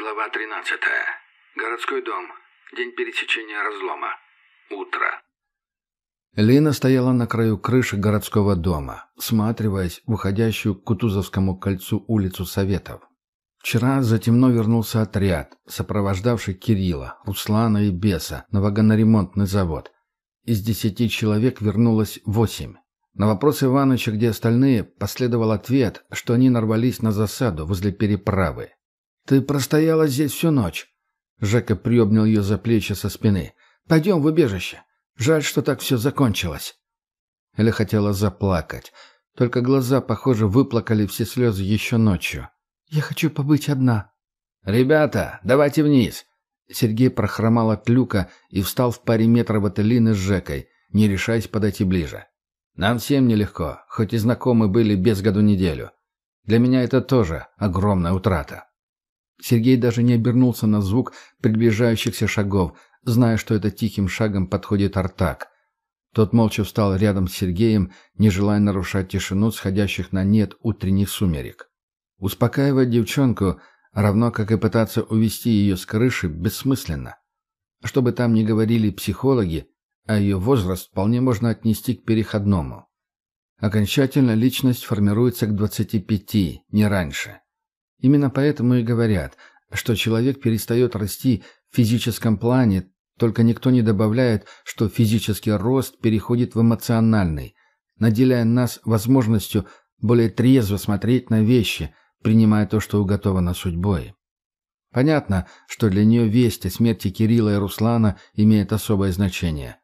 Глава 13. Городской дом. День пересечения разлома. Утро. Лина стояла на краю крыши городского дома, всматриваясь в уходящую к Кутузовскому кольцу улицу Советов. Вчера затемно вернулся отряд, сопровождавший Кирилла, Руслана и Беса на вагоноремонтный завод. Из десяти человек вернулось восемь. На вопрос Иваныча, где остальные, последовал ответ, что они нарвались на засаду возле переправы. «Ты простояла здесь всю ночь?» Жека приобнял ее за плечи со спины. «Пойдем в убежище. Жаль, что так все закончилось». Эля хотела заплакать. Только глаза, похоже, выплакали все слезы еще ночью. «Я хочу побыть одна». «Ребята, давайте вниз!» Сергей прохромал от люка и встал в паре метров от Элины с Жекой, не решаясь подойти ближе. «Нам всем нелегко, хоть и знакомы были без году неделю. Для меня это тоже огромная утрата». Сергей даже не обернулся на звук приближающихся шагов, зная, что это тихим шагом подходит Артак. Тот молча встал рядом с Сергеем, не желая нарушать тишину сходящих на нет утренних сумерек. Успокаивать девчонку, равно как и пытаться увести ее с крыши, бессмысленно. Что бы там ни говорили психологи, а ее возраст вполне можно отнести к переходному. Окончательно личность формируется к 25, не раньше. Именно поэтому и говорят, что человек перестает расти в физическом плане, только никто не добавляет, что физический рост переходит в эмоциональный, наделяя нас возможностью более трезво смотреть на вещи, принимая то, что уготовано судьбой. Понятно, что для нее весть о смерти Кирилла и Руслана имеет особое значение.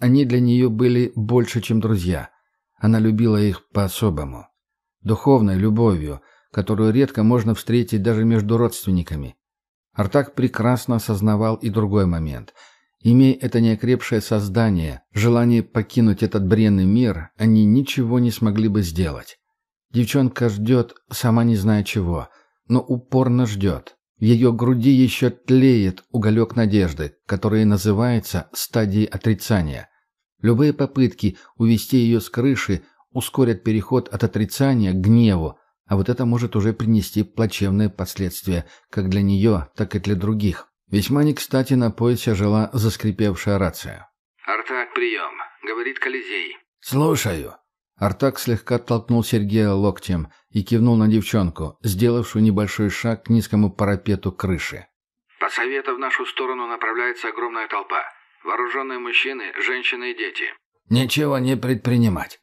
Они для нее были больше, чем друзья. Она любила их по-особому. Духовной любовью – которую редко можно встретить даже между родственниками. Артак прекрасно осознавал и другой момент. Имея это неокрепшее создание, желание покинуть этот бренный мир, они ничего не смогли бы сделать. Девчонка ждет, сама не зная чего, но упорно ждет. В ее груди еще тлеет уголек надежды, который называется стадией отрицания. Любые попытки увести ее с крыши ускорят переход от отрицания к гневу, а вот это может уже принести плачевные последствия как для нее, так и для других. Весьма не кстати на поясе жила заскрипевшая рация. «Артак, прием!» — говорит Колизей. «Слушаю». Артак слегка толкнул Сергея локтем и кивнул на девчонку, сделавшую небольшой шаг к низкому парапету крыши. «По совету в нашу сторону направляется огромная толпа. Вооруженные мужчины, женщины и дети». «Ничего не предпринимать.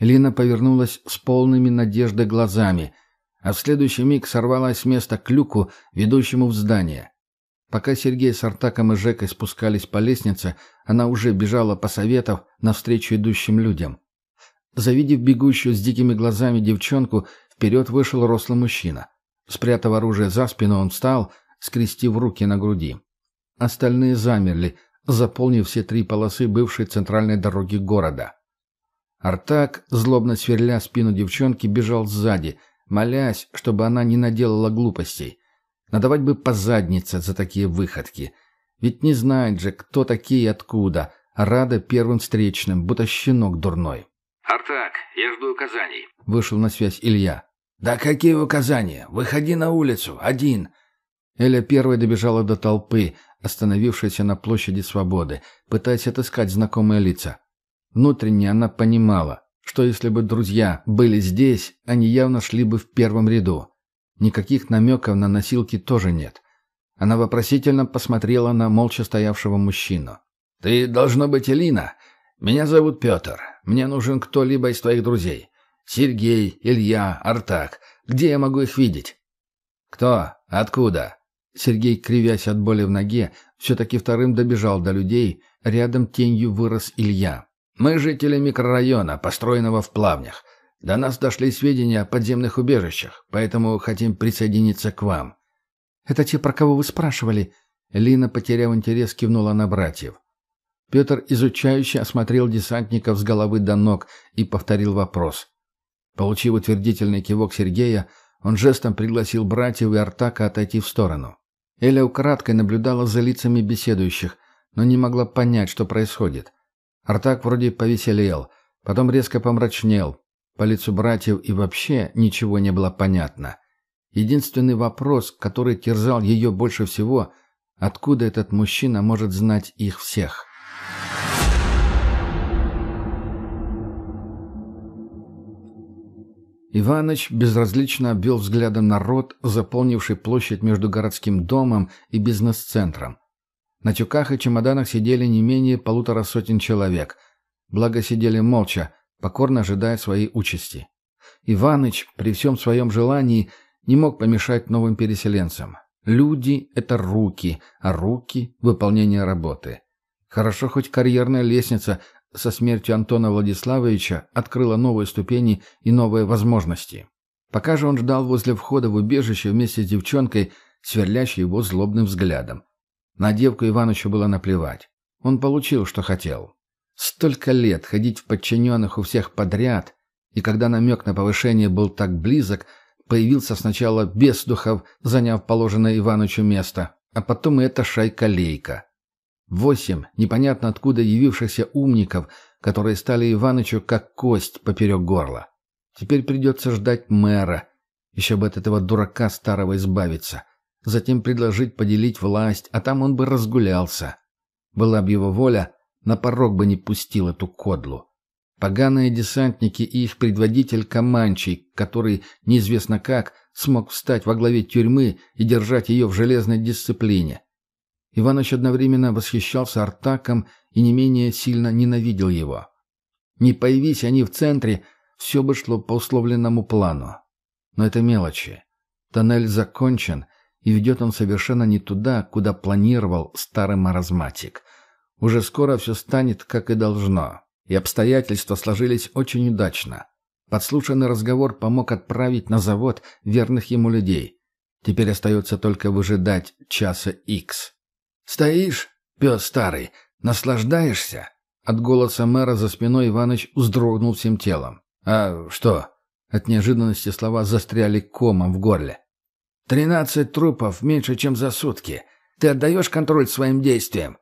Лина повернулась с полными надежды глазами, а в следующий миг сорвалась с места к люку, ведущему в здание. Пока Сергей с Артаком и Жекой спускались по лестнице, она уже бежала по советов навстречу идущим людям. Завидев бегущую с дикими глазами девчонку, вперед вышел рослый мужчина. Спрятав оружие за спину, он встал, скрестив руки на груди. Остальные замерли, заполнив все три полосы бывшей центральной дороги города. Артак, злобно сверля спину девчонки, бежал сзади, молясь, чтобы она не наделала глупостей. Надавать бы по заднице за такие выходки. Ведь не знает же, кто такие и откуда, а рада первым встречным, будто щенок дурной. «Артак, я жду указаний», — вышел на связь Илья. «Да какие указания? Выходи на улицу, один». Эля первой добежала до толпы, остановившейся на площади Свободы, пытаясь отыскать знакомые лица. Внутренне она понимала, что если бы друзья были здесь, они явно шли бы в первом ряду. Никаких намеков на носилки тоже нет. Она вопросительно посмотрела на молча стоявшего мужчину. «Ты, должно быть, Элина. Меня зовут Петр. Мне нужен кто-либо из твоих друзей. Сергей, Илья, Артак. Где я могу их видеть?» «Кто? Откуда?» Сергей, кривясь от боли в ноге, все-таки вторым добежал до людей. Рядом тенью вырос Илья. Мы жители микрорайона, построенного в Плавнях. До нас дошли сведения о подземных убежищах, поэтому хотим присоединиться к вам». «Это те, про кого вы спрашивали?» Лина, потеряв интерес, кивнула на братьев. Петр изучающе осмотрел десантников с головы до ног и повторил вопрос. Получив утвердительный кивок Сергея, он жестом пригласил братьев и Артака отойти в сторону. Эля украдкой наблюдала за лицами беседующих, но не могла понять, что происходит. Артак вроде повеселел, потом резко помрачнел. По лицу братьев и вообще ничего не было понятно. Единственный вопрос, который терзал ее больше всего, откуда этот мужчина может знать их всех. Иваныч безразлично обвел взглядом народ, заполнивший площадь между городским домом и бизнес-центром. На тюках и чемоданах сидели не менее полутора сотен человек. Благо сидели молча, покорно ожидая своей участи. Иваныч, при всем своем желании, не мог помешать новым переселенцам. Люди — это руки, а руки — выполнение работы. Хорошо хоть карьерная лестница со смертью Антона Владиславовича открыла новые ступени и новые возможности. Пока же он ждал возле входа в убежище вместе с девчонкой, сверлящей его злобным взглядом. На девку Иванычу было наплевать. Он получил, что хотел. Столько лет ходить в подчиненных у всех подряд, и когда намек на повышение был так близок, появился сначала Бесдухов, заняв положенное Иванычу место, а потом и эта шайка-лейка. Восемь непонятно откуда явившихся умников, которые стали Иванычу как кость поперек горла. Теперь придется ждать мэра, еще бы от этого дурака старого избавиться. Затем предложить поделить власть, а там он бы разгулялся. Была бы его воля, на порог бы не пустил эту кодлу. Поганые десантники и их предводитель Каманчий, который, неизвестно как, смог встать во главе тюрьмы и держать ее в железной дисциплине. Иваныч одновременно восхищался Артаком и не менее сильно ненавидел его. Не появись они в центре, все бы шло по условленному плану. Но это мелочи. Тоннель закончен, и ведет он совершенно не туда, куда планировал старый маразматик. Уже скоро все станет, как и должно. И обстоятельства сложились очень удачно. Подслушанный разговор помог отправить на завод верных ему людей. Теперь остается только выжидать часа икс. «Стоишь, пес старый, наслаждаешься?» От голоса мэра за спиной Иваныч вздрогнул всем телом. «А что?» От неожиданности слова застряли комом в горле. «Тринадцать трупов меньше, чем за сутки. Ты отдаешь контроль своим действиям?»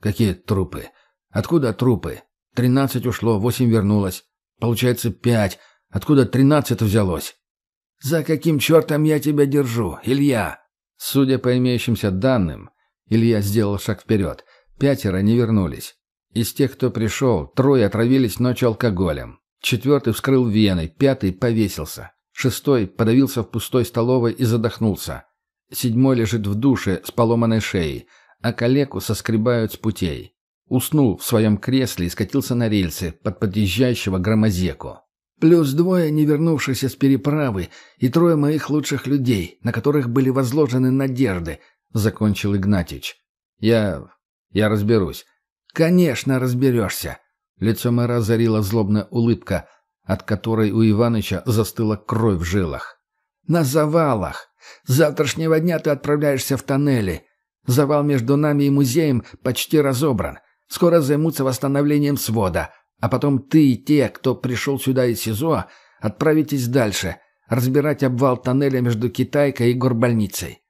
«Какие трупы? Откуда трупы? Тринадцать ушло, восемь вернулось. Получается пять. Откуда тринадцать взялось?» «За каким чертом я тебя держу, Илья?» Судя по имеющимся данным, Илья сделал шаг вперед. Пятеро не вернулись. Из тех, кто пришел, трое отравились ночью алкоголем. Четвертый вскрыл вены, пятый повесился. Шестой подавился в пустой столовой и задохнулся. Седьмой лежит в душе с поломанной шеей, а калеку соскребают с путей. Уснул в своем кресле и скатился на рельсы под подъезжающего громозеку. Плюс двое не вернувшихся с переправы и трое моих лучших людей, на которых были возложены надежды, — закончил Игнатьич. «Я... я разберусь». «Конечно разберешься!» Лицо мэра озарила злобная улыбка, от которой у Иваныча застыла кровь в жилах. «На завалах! С завтрашнего дня ты отправляешься в тоннели. Завал между нами и музеем почти разобран. Скоро займутся восстановлением свода, а потом ты и те, кто пришел сюда из СИЗО, отправитесь дальше, разбирать обвал тоннеля между Китайкой и горбольницей.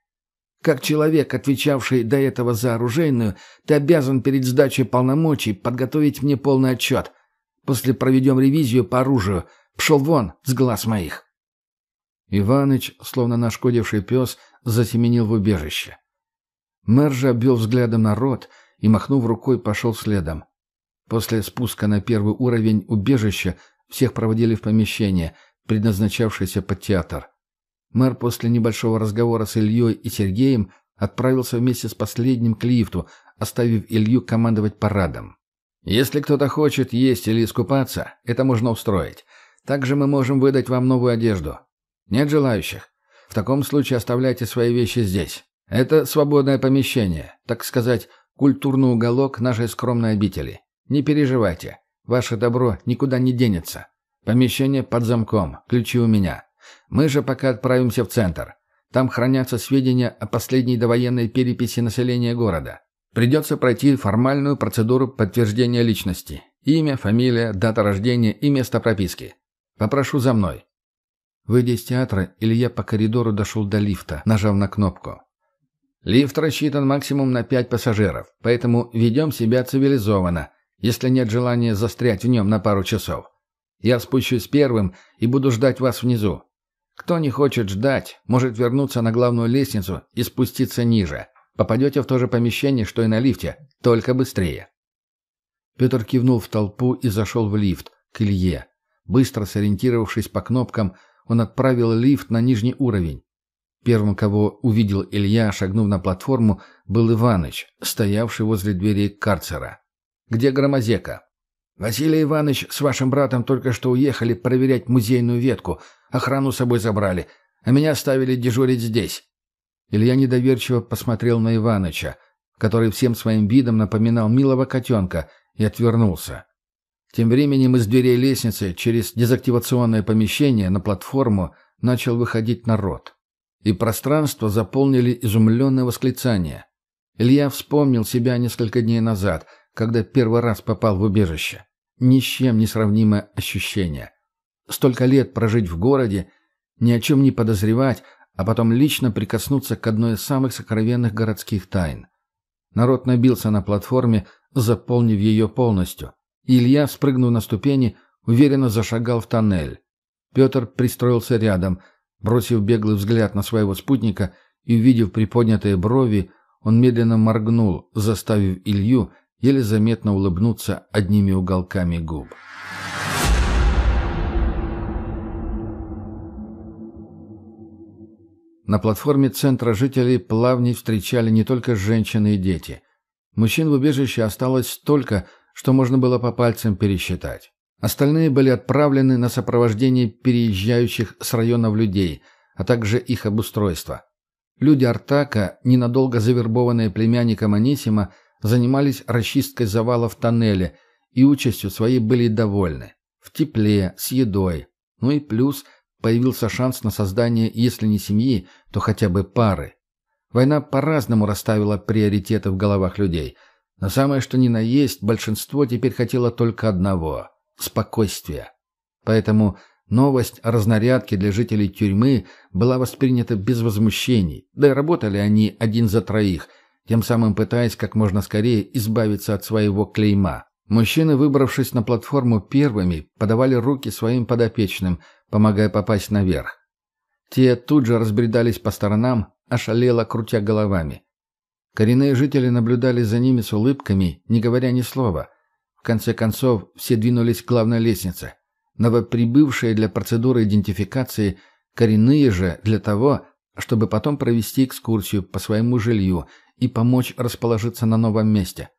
Как человек, отвечавший до этого за оружейную, ты обязан перед сдачей полномочий подготовить мне полный отчет. После проведем ревизию по оружию. Пшел вон с глаз моих». Иваныч, словно нашкодивший пес, засеменил в убежище. Мэр же обвел взглядом народ и, махнув рукой, пошел следом. После спуска на первый уровень убежища всех проводили в помещение, предназначавшееся под театр. Мэр после небольшого разговора с Ильей и Сергеем отправился вместе с последним к лифту, оставив Илью командовать парадом. «Если кто-то хочет есть или искупаться, это можно устроить. Также мы можем выдать вам новую одежду. Нет желающих? В таком случае оставляйте свои вещи здесь. Это свободное помещение, так сказать, культурный уголок нашей скромной обители. Не переживайте, ваше добро никуда не денется. Помещение под замком, ключи у меня. Мы же пока отправимся в центр. Там хранятся сведения о последней довоенной переписи населения города. Придется пройти формальную процедуру подтверждения личности. Имя, фамилия, дата рождения и место прописки. Попрошу за мной. Выйдя из театра, Илья по коридору дошел до лифта, нажав на кнопку. Лифт рассчитан максимум на пять пассажиров, поэтому ведем себя цивилизованно, если нет желания застрять в нем на пару часов. Я спущусь первым и буду ждать вас внизу. Кто не хочет ждать, может вернуться на главную лестницу и спуститься ниже. Попадете в то же помещение, что и на лифте, только быстрее. Петр кивнул в толпу и зашел в лифт, к Илье. Быстро сориентировавшись по кнопкам, он отправил лифт на нижний уровень. Первым, кого увидел Илья, шагнув на платформу, был Иваныч, стоявший возле двери карцера. «Где Громозека?» «Василий Иванович с вашим братом только что уехали проверять музейную ветку. Охрану с собой забрали, а меня оставили дежурить здесь». Илья недоверчиво посмотрел на Иваныча, который всем своим видом напоминал милого котенка, и отвернулся. Тем временем из дверей лестницы через дезактивационное помещение на платформу начал выходить народ. И пространство заполнили изумленные восклицания. Илья вспомнил себя несколько дней назад, когда первый раз попал в убежище. Ни с чем не сравнимое ощущение. Столько лет прожить в городе, ни о чем не подозревать, а потом лично прикоснуться к одной из самых сокровенных городских тайн. Народ набился на платформе, заполнив ее полностью. Илья, спрыгнув на ступени, уверенно зашагал в тоннель. Петр пристроился рядом, бросив беглый взгляд на своего спутника и, увидев приподнятые брови, он медленно моргнул, заставив Илью еле заметно улыбнуться одними уголками губ. На платформе центра жителей плавней встречали не только женщины и дети. Мужчин в убежище осталось столько, что можно было по пальцам пересчитать. Остальные были отправлены на сопровождение переезжающих с районов людей, а также их обустройство. Люди Артака, ненадолго завербованные племянником Анисима, занимались расчисткой завала в тоннеле и участью своей были довольны. В тепле, с едой. Ну и плюс появился шанс на создание, если не семьи, то хотя бы пары. Война по-разному расставила приоритеты в головах людей – но самое что ни на есть, большинство теперь хотело только одного – спокойствия. Поэтому новость о разнарядке для жителей тюрьмы была воспринята без возмущений, да и работали они один за троих, тем самым пытаясь как можно скорее избавиться от своего клейма. Мужчины, выбравшись на платформу первыми, подавали руки своим подопечным, помогая попасть наверх. Те тут же разбредались по сторонам, ошалело крутя головами. Коренные жители наблюдали за ними с улыбками, не говоря ни слова. В конце концов, все двинулись к главной лестнице. Новоприбывшие для процедуры идентификации, коренные же для того, чтобы потом провести экскурсию по своему жилью и помочь расположиться на новом месте.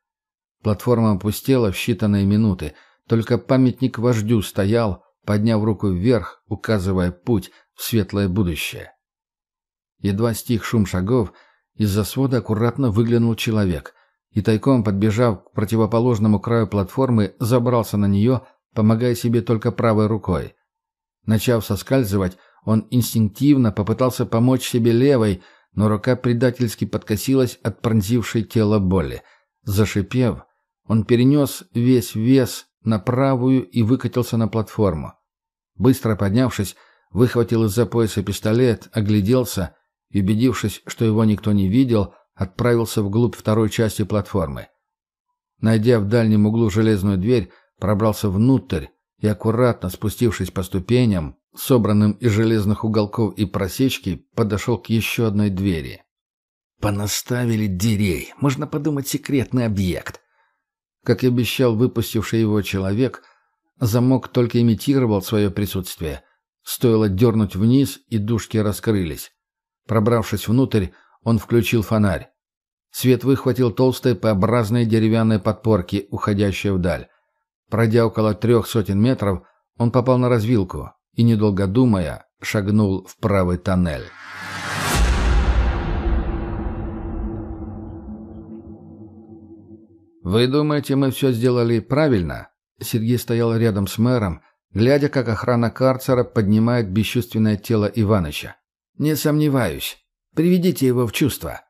Платформа опустела в считанные минуты, только памятник вождю стоял, подняв руку вверх, указывая путь в светлое будущее. Едва стих шум шагов – из-за свода аккуратно выглянул человек и, тайком подбежав к противоположному краю платформы, забрался на нее, помогая себе только правой рукой. Начав соскальзывать, он инстинктивно попытался помочь себе левой, но рука предательски подкосилась от пронзившей тело боли. Зашипев, он перенес весь вес на правую и выкатился на платформу. Быстро поднявшись, выхватил из-за пояса пистолет, огляделся и, убедившись, что его никто не видел, отправился вглубь второй части платформы. Найдя в дальнем углу железную дверь, пробрался внутрь и, аккуратно спустившись по ступеням, собранным из железных уголков и просечки, подошел к еще одной двери. «Понаставили дверей. Можно подумать, секретный объект». Как и обещал выпустивший его человек, замок только имитировал свое присутствие. Стоило дернуть вниз, и дужки раскрылись. Пробравшись внутрь, он включил фонарь. Свет выхватил толстые П-образные деревянные подпорки, уходящие вдаль. Пройдя около трех сотен метров, он попал на развилку и, недолго думая, шагнул в правый тоннель. «Вы думаете, мы все сделали правильно?» Сергей стоял рядом с мэром, глядя, как охрана карцера поднимает бесчувственное тело Иваныча. «Не сомневаюсь. Приведите его в чувство».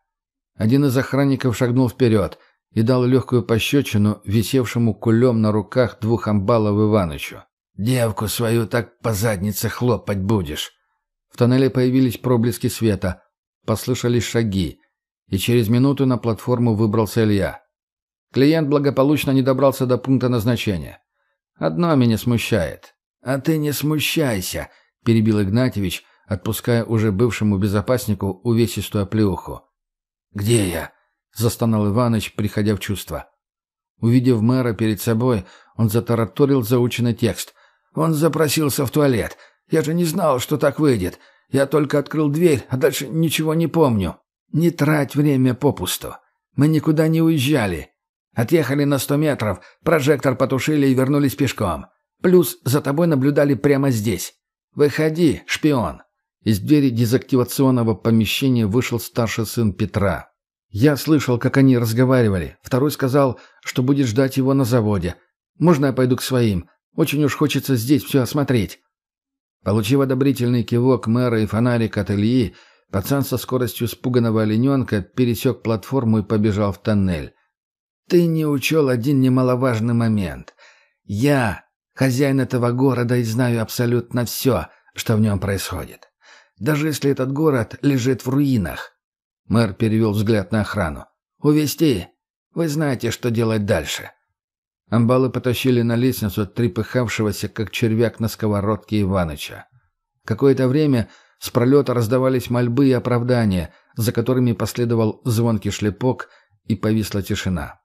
Один из охранников шагнул вперед и дал легкую пощечину висевшему кулем на руках двух амбалов Иванычу. «Девку свою так по заднице хлопать будешь». В тоннеле появились проблески света, послышались шаги, и через минуту на платформу выбрался Илья. Клиент благополучно не добрался до пункта назначения. «Одно меня смущает». «А ты не смущайся», — перебил Игнатьевич, отпуская уже бывшему безопаснику увесистую оплеуху. «Где я?» — застонал Иваныч, приходя в чувство. Увидев мэра перед собой, он затараторил заученный текст. «Он запросился в туалет. Я же не знал, что так выйдет. Я только открыл дверь, а дальше ничего не помню. Не трать время попусту. Мы никуда не уезжали. Отъехали на сто метров, прожектор потушили и вернулись пешком. Плюс за тобой наблюдали прямо здесь. Выходи, шпион». Из двери дезактивационного помещения вышел старший сын Петра. Я слышал, как они разговаривали. Второй сказал, что будет ждать его на заводе. Можно я пойду к своим? Очень уж хочется здесь все осмотреть. Получив одобрительный кивок мэра и фонарик от Ильи, пацан со скоростью спуганного олененка пересек платформу и побежал в тоннель. «Ты не учел один немаловажный момент. Я хозяин этого города и знаю абсолютно все, что в нем происходит. Даже если этот город лежит в руинах». Мэр перевел взгляд на охрану. «Увести. Вы знаете, что делать дальше». Амбалы потащили на лестницу трепыхавшегося, как червяк на сковородке Иваныча. Какое-то время с пролета раздавались мольбы и оправдания, за которыми последовал звонкий шлепок, и повисла тишина.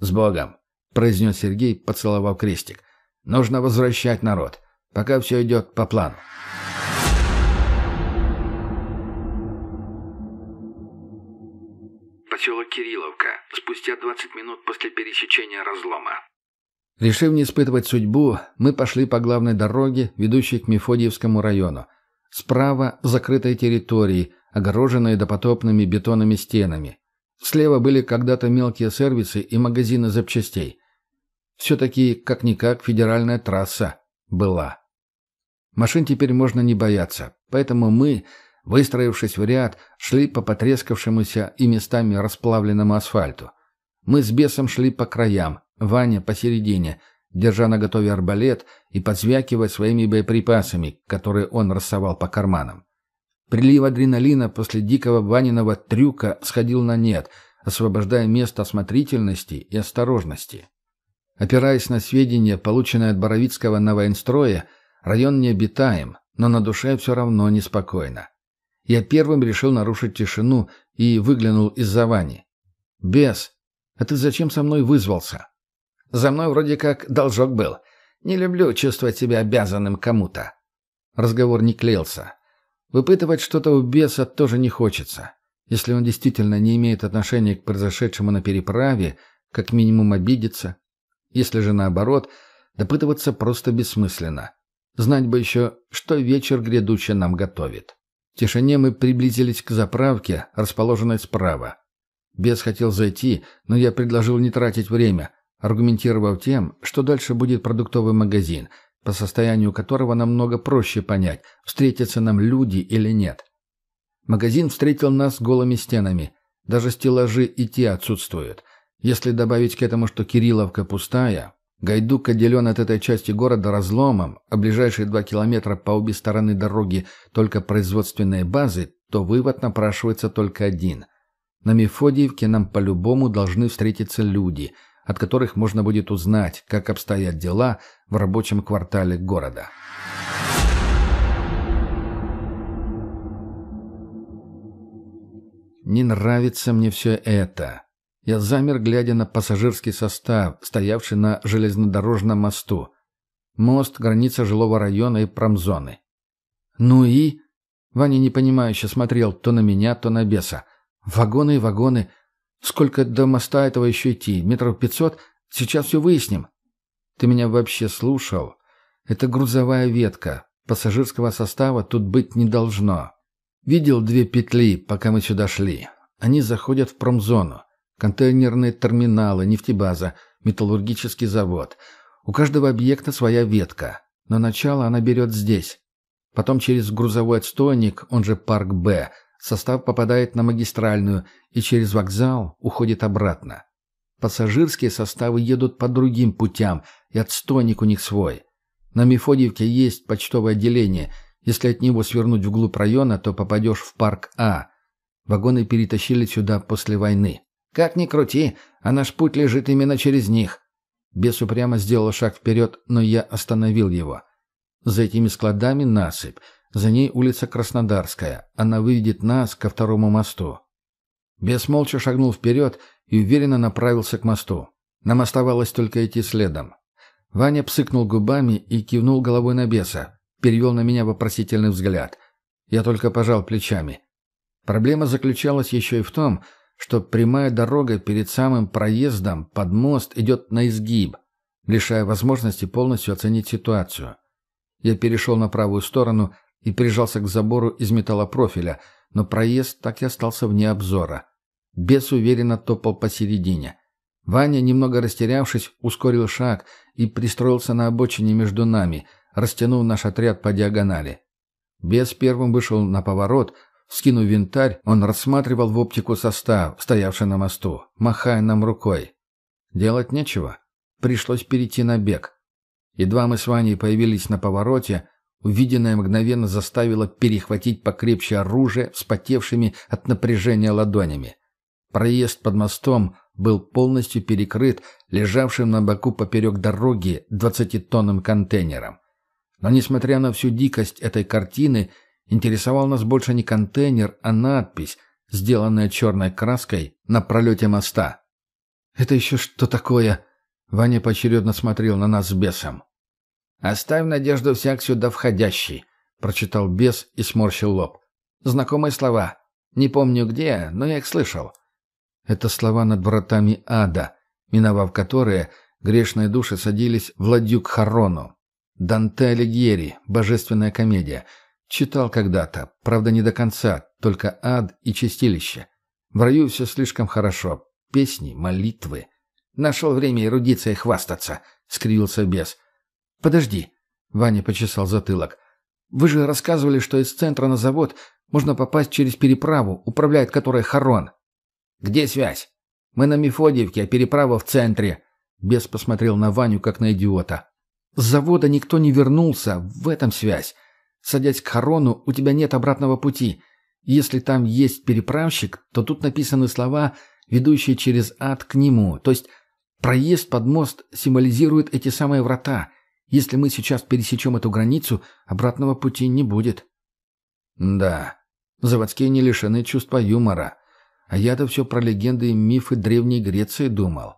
«С Богом!» — произнес Сергей, поцеловав крестик. «Нужно возвращать народ, пока все идет по плану». Поселок Кирилловка. Спустя 20 минут после пересечения разлома. Решив не испытывать судьбу, мы пошли по главной дороге, ведущей к Мефодиевскому району. Справа – закрытые территории, огороженные допотопными бетонными стенами. Слева были когда-то мелкие сервисы и магазины запчастей. Все-таки, как-никак, федеральная трасса была. Машин теперь можно не бояться, поэтому мы – Выстроившись в ряд, шли по потрескавшемуся и местами расплавленному асфальту. Мы с бесом шли по краям, Ваня посередине, держа на готове арбалет и подзвякивая своими боеприпасами, которые он рассовал по карманам. Прилив адреналина после дикого Ваниного трюка сходил на нет, освобождая место осмотрительности и осторожности. Опираясь на сведения, полученные от Боровицкого на военстрое, район необитаем, но на душе все равно неспокойно. Я первым решил нарушить тишину и выглянул из-за Вани. «Бес, а ты зачем со мной вызвался?» «За мной вроде как должок был. Не люблю чувствовать себя обязанным кому-то». Разговор не клеился. Выпытывать что-то у беса тоже не хочется. Если он действительно не имеет отношения к произошедшему на переправе, как минимум обидится. Если же наоборот, допытываться просто бессмысленно. Знать бы еще, что вечер грядущий нам готовит. В тишине мы приблизились к заправке, расположенной справа. Бес хотел зайти, но я предложил не тратить время, аргументировав тем, что дальше будет продуктовый магазин, по состоянию которого намного проще понять, встретятся нам люди или нет. Магазин встретил нас голыми стенами. Даже стеллажи и те отсутствуют. Если добавить к этому, что Кирилловка пустая, Гайдук отделен от этой части города разломом, а ближайшие два километра по обе стороны дороги только производственные базы, то вывод напрашивается только один. На Мефодиевке нам по-любому должны встретиться люди, от которых можно будет узнать, как обстоят дела в рабочем квартале города. Не нравится мне все это. Я замер, глядя на пассажирский состав, стоявший на железнодорожном мосту. Мост — граница жилого района и промзоны. «Ну и?» Ваня непонимающе смотрел то на меня, то на беса. «Вагоны и вагоны. Сколько до моста этого еще идти? Метров пятьсот? Сейчас все выясним». «Ты меня вообще слушал? Это грузовая ветка. Пассажирского состава тут быть не должно. Видел две петли, пока мы сюда шли. Они заходят в промзону. Контейнерные терминалы, нефтебаза, металлургический завод. У каждого объекта своя ветка. Но начало она берет здесь. Потом через грузовой отстойник, он же парк «Б», состав попадает на магистральную и через вокзал уходит обратно. Пассажирские составы едут по другим путям, и отстойник у них свой. На Мефодиевке есть почтовое отделение. Если от него свернуть вглубь района, то попадешь в парк А. Вагоны перетащили сюда после войны. Как ни крути, а наш путь лежит именно через них. Бес упрямо сделал шаг вперед, но я остановил его. За этими складами насыпь. За ней улица Краснодарская. Она выведет нас ко второму мосту. Бес молча шагнул вперед и уверенно направился к мосту. Нам оставалось только идти следом. Ваня псыкнул губами и кивнул головой на беса. Перевел на меня вопросительный взгляд. Я только пожал плечами. Проблема заключалась еще и в том, что прямая дорога перед самым проездом под мост идет на изгиб, лишая возможности полностью оценить ситуацию. Я перешел на правую сторону и прижался к забору из металлопрофиля, но проезд так и остался вне обзора. Бес уверенно топал посередине. Ваня, немного растерявшись, ускорил шаг и пристроился на обочине между нами, растянув наш отряд по диагонали. Бес первым вышел на поворот, скинув винтарь, он рассматривал в оптику состав, стоявший на мосту, махая нам рукой. Делать нечего. Пришлось перейти на бег. Едва мы с Ваней появились на повороте, увиденное мгновенно заставило перехватить покрепче оружие вспотевшими от напряжения ладонями. Проезд под мостом был полностью перекрыт лежавшим на боку поперек дороги двадцатитонным контейнером. Но, несмотря на всю дикость этой картины, интересовал нас больше не контейнер, а надпись, сделанная черной краской на пролете моста. «Это еще что такое?» Ваня поочередно смотрел на нас с бесом. «Оставь надежду всяк сюда входящий», — прочитал бес и сморщил лоб. «Знакомые слова. Не помню где, но я их слышал. Это слова над вратами ада, миновав которые грешные души садились в ладью к Харону. Данте Алигьери, «Божественная комедия». Читал когда-то, правда не до конца, только ад и чистилище. В раю все слишком хорошо. Песни, молитвы. Нашел время эрудицией хвастаться, — скривился бес. «Подожди», — Ваня почесал затылок. «Вы же рассказывали, что из центра на завод можно попасть через переправу, управляет которой Харон. «Где связь? Мы на Мефодиевке, а переправа в центре». Бес посмотрел на Ваню, как на идиота. «С завода никто не вернулся, в этом связь. Садясь к Харону, у тебя нет обратного пути. Если там есть переправщик, то тут написаны слова, ведущие через ад к нему. То есть проезд под мост символизирует эти самые врата. Если мы сейчас пересечем эту границу, обратного пути не будет». «Да, заводские не лишены чувства юмора». А я-то все про легенды и мифы Древней Греции думал.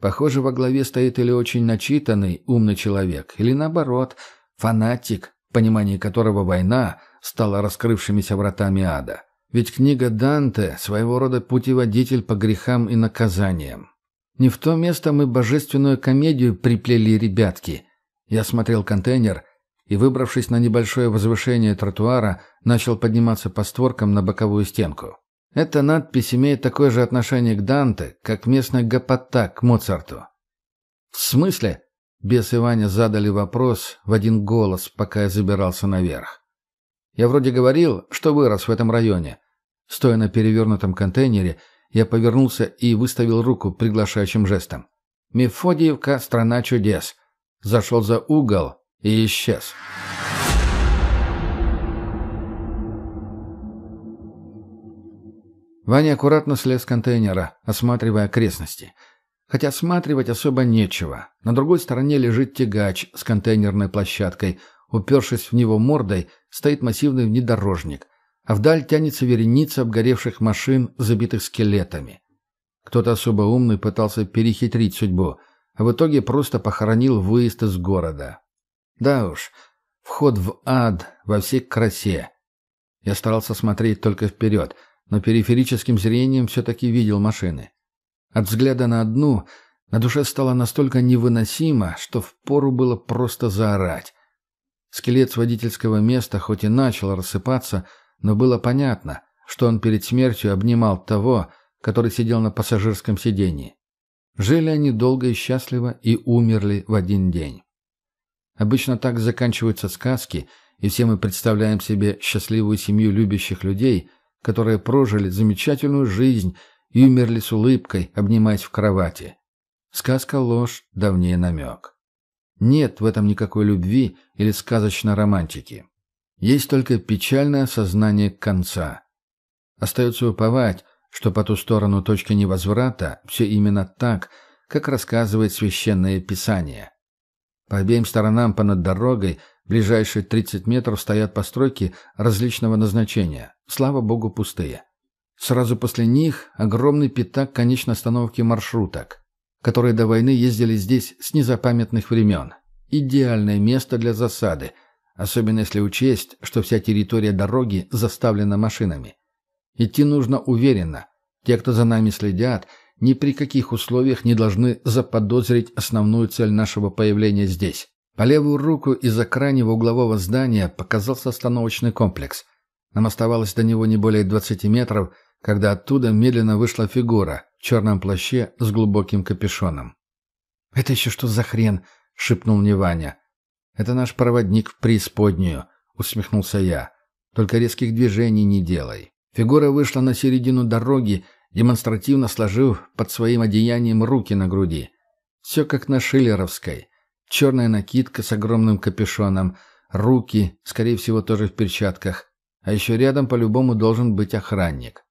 Похоже, во главе стоит или очень начитанный, умный человек, или наоборот, фанатик, понимание которого война стала раскрывшимися вратами ада. Ведь книга Данте – своего рода путеводитель по грехам и наказаниям. Не в то место мы божественную комедию приплели ребятки. Я смотрел контейнер и, выбравшись на небольшое возвышение тротуара, начал подниматься по створкам на боковую стенку. Эта надпись имеет такое же отношение к Данте, как местная гопота к Моцарту. «В смысле?» — бес и Ваня задали вопрос в один голос, пока я забирался наверх. «Я вроде говорил, что вырос в этом районе». Стоя на перевернутом контейнере, я повернулся и выставил руку приглашающим жестом. «Мефодиевка — страна чудес». Зашел за угол и исчез. Ваня аккуратно слез с контейнера, осматривая окрестности. Хотя осматривать особо нечего. На другой стороне лежит тягач с контейнерной площадкой. Упершись в него мордой, стоит массивный внедорожник. А вдаль тянется вереница обгоревших машин, забитых скелетами. Кто-то особо умный пытался перехитрить судьбу, а в итоге просто похоронил выезд из города. Да уж, вход в ад во всей красе. Я старался смотреть только вперед — но периферическим зрением все-таки видел машины. От взгляда на одну на душе стало настолько невыносимо, что впору было просто заорать. Скелет с водительского места хоть и начал рассыпаться, но было понятно, что он перед смертью обнимал того, который сидел на пассажирском сиденье. Жили они долго и счастливо и умерли в один день. Обычно так заканчиваются сказки, и все мы представляем себе счастливую семью любящих людей – которые прожили замечательную жизнь и умерли с улыбкой, обнимаясь в кровати. Сказка ложь, давнее намек. Нет в этом никакой любви или сказочной романтики. Есть только печальное сознание конца. Остается уповать, что по ту сторону точки невозврата все именно так, как рассказывает священное писание. По обеим сторонам понад дорогой Ближайшие 30 метров стоят постройки различного назначения. Слава богу, пустые. Сразу после них огромный пятак конечной остановки маршруток, которые до войны ездили здесь с незапамятных времен. Идеальное место для засады, особенно если учесть, что вся территория дороги заставлена машинами. Идти нужно уверенно. Те, кто за нами следят, ни при каких условиях не должны заподозрить основную цель нашего появления здесь. По левую руку из-за крайнего углового здания показался остановочный комплекс. Нам оставалось до него не более 20 метров, когда оттуда медленно вышла фигура в черном плаще с глубоким капюшоном. «Это еще что за хрен?» — шепнул мне Ваня. «Это наш проводник в преисподнюю», — усмехнулся я. «Только резких движений не делай». Фигура вышла на середину дороги, демонстративно сложив под своим одеянием руки на груди. Все как на Шиллеровской. Черная накидка с огромным капюшоном, руки, скорее всего, тоже в перчатках. А еще рядом по-любому должен быть охранник.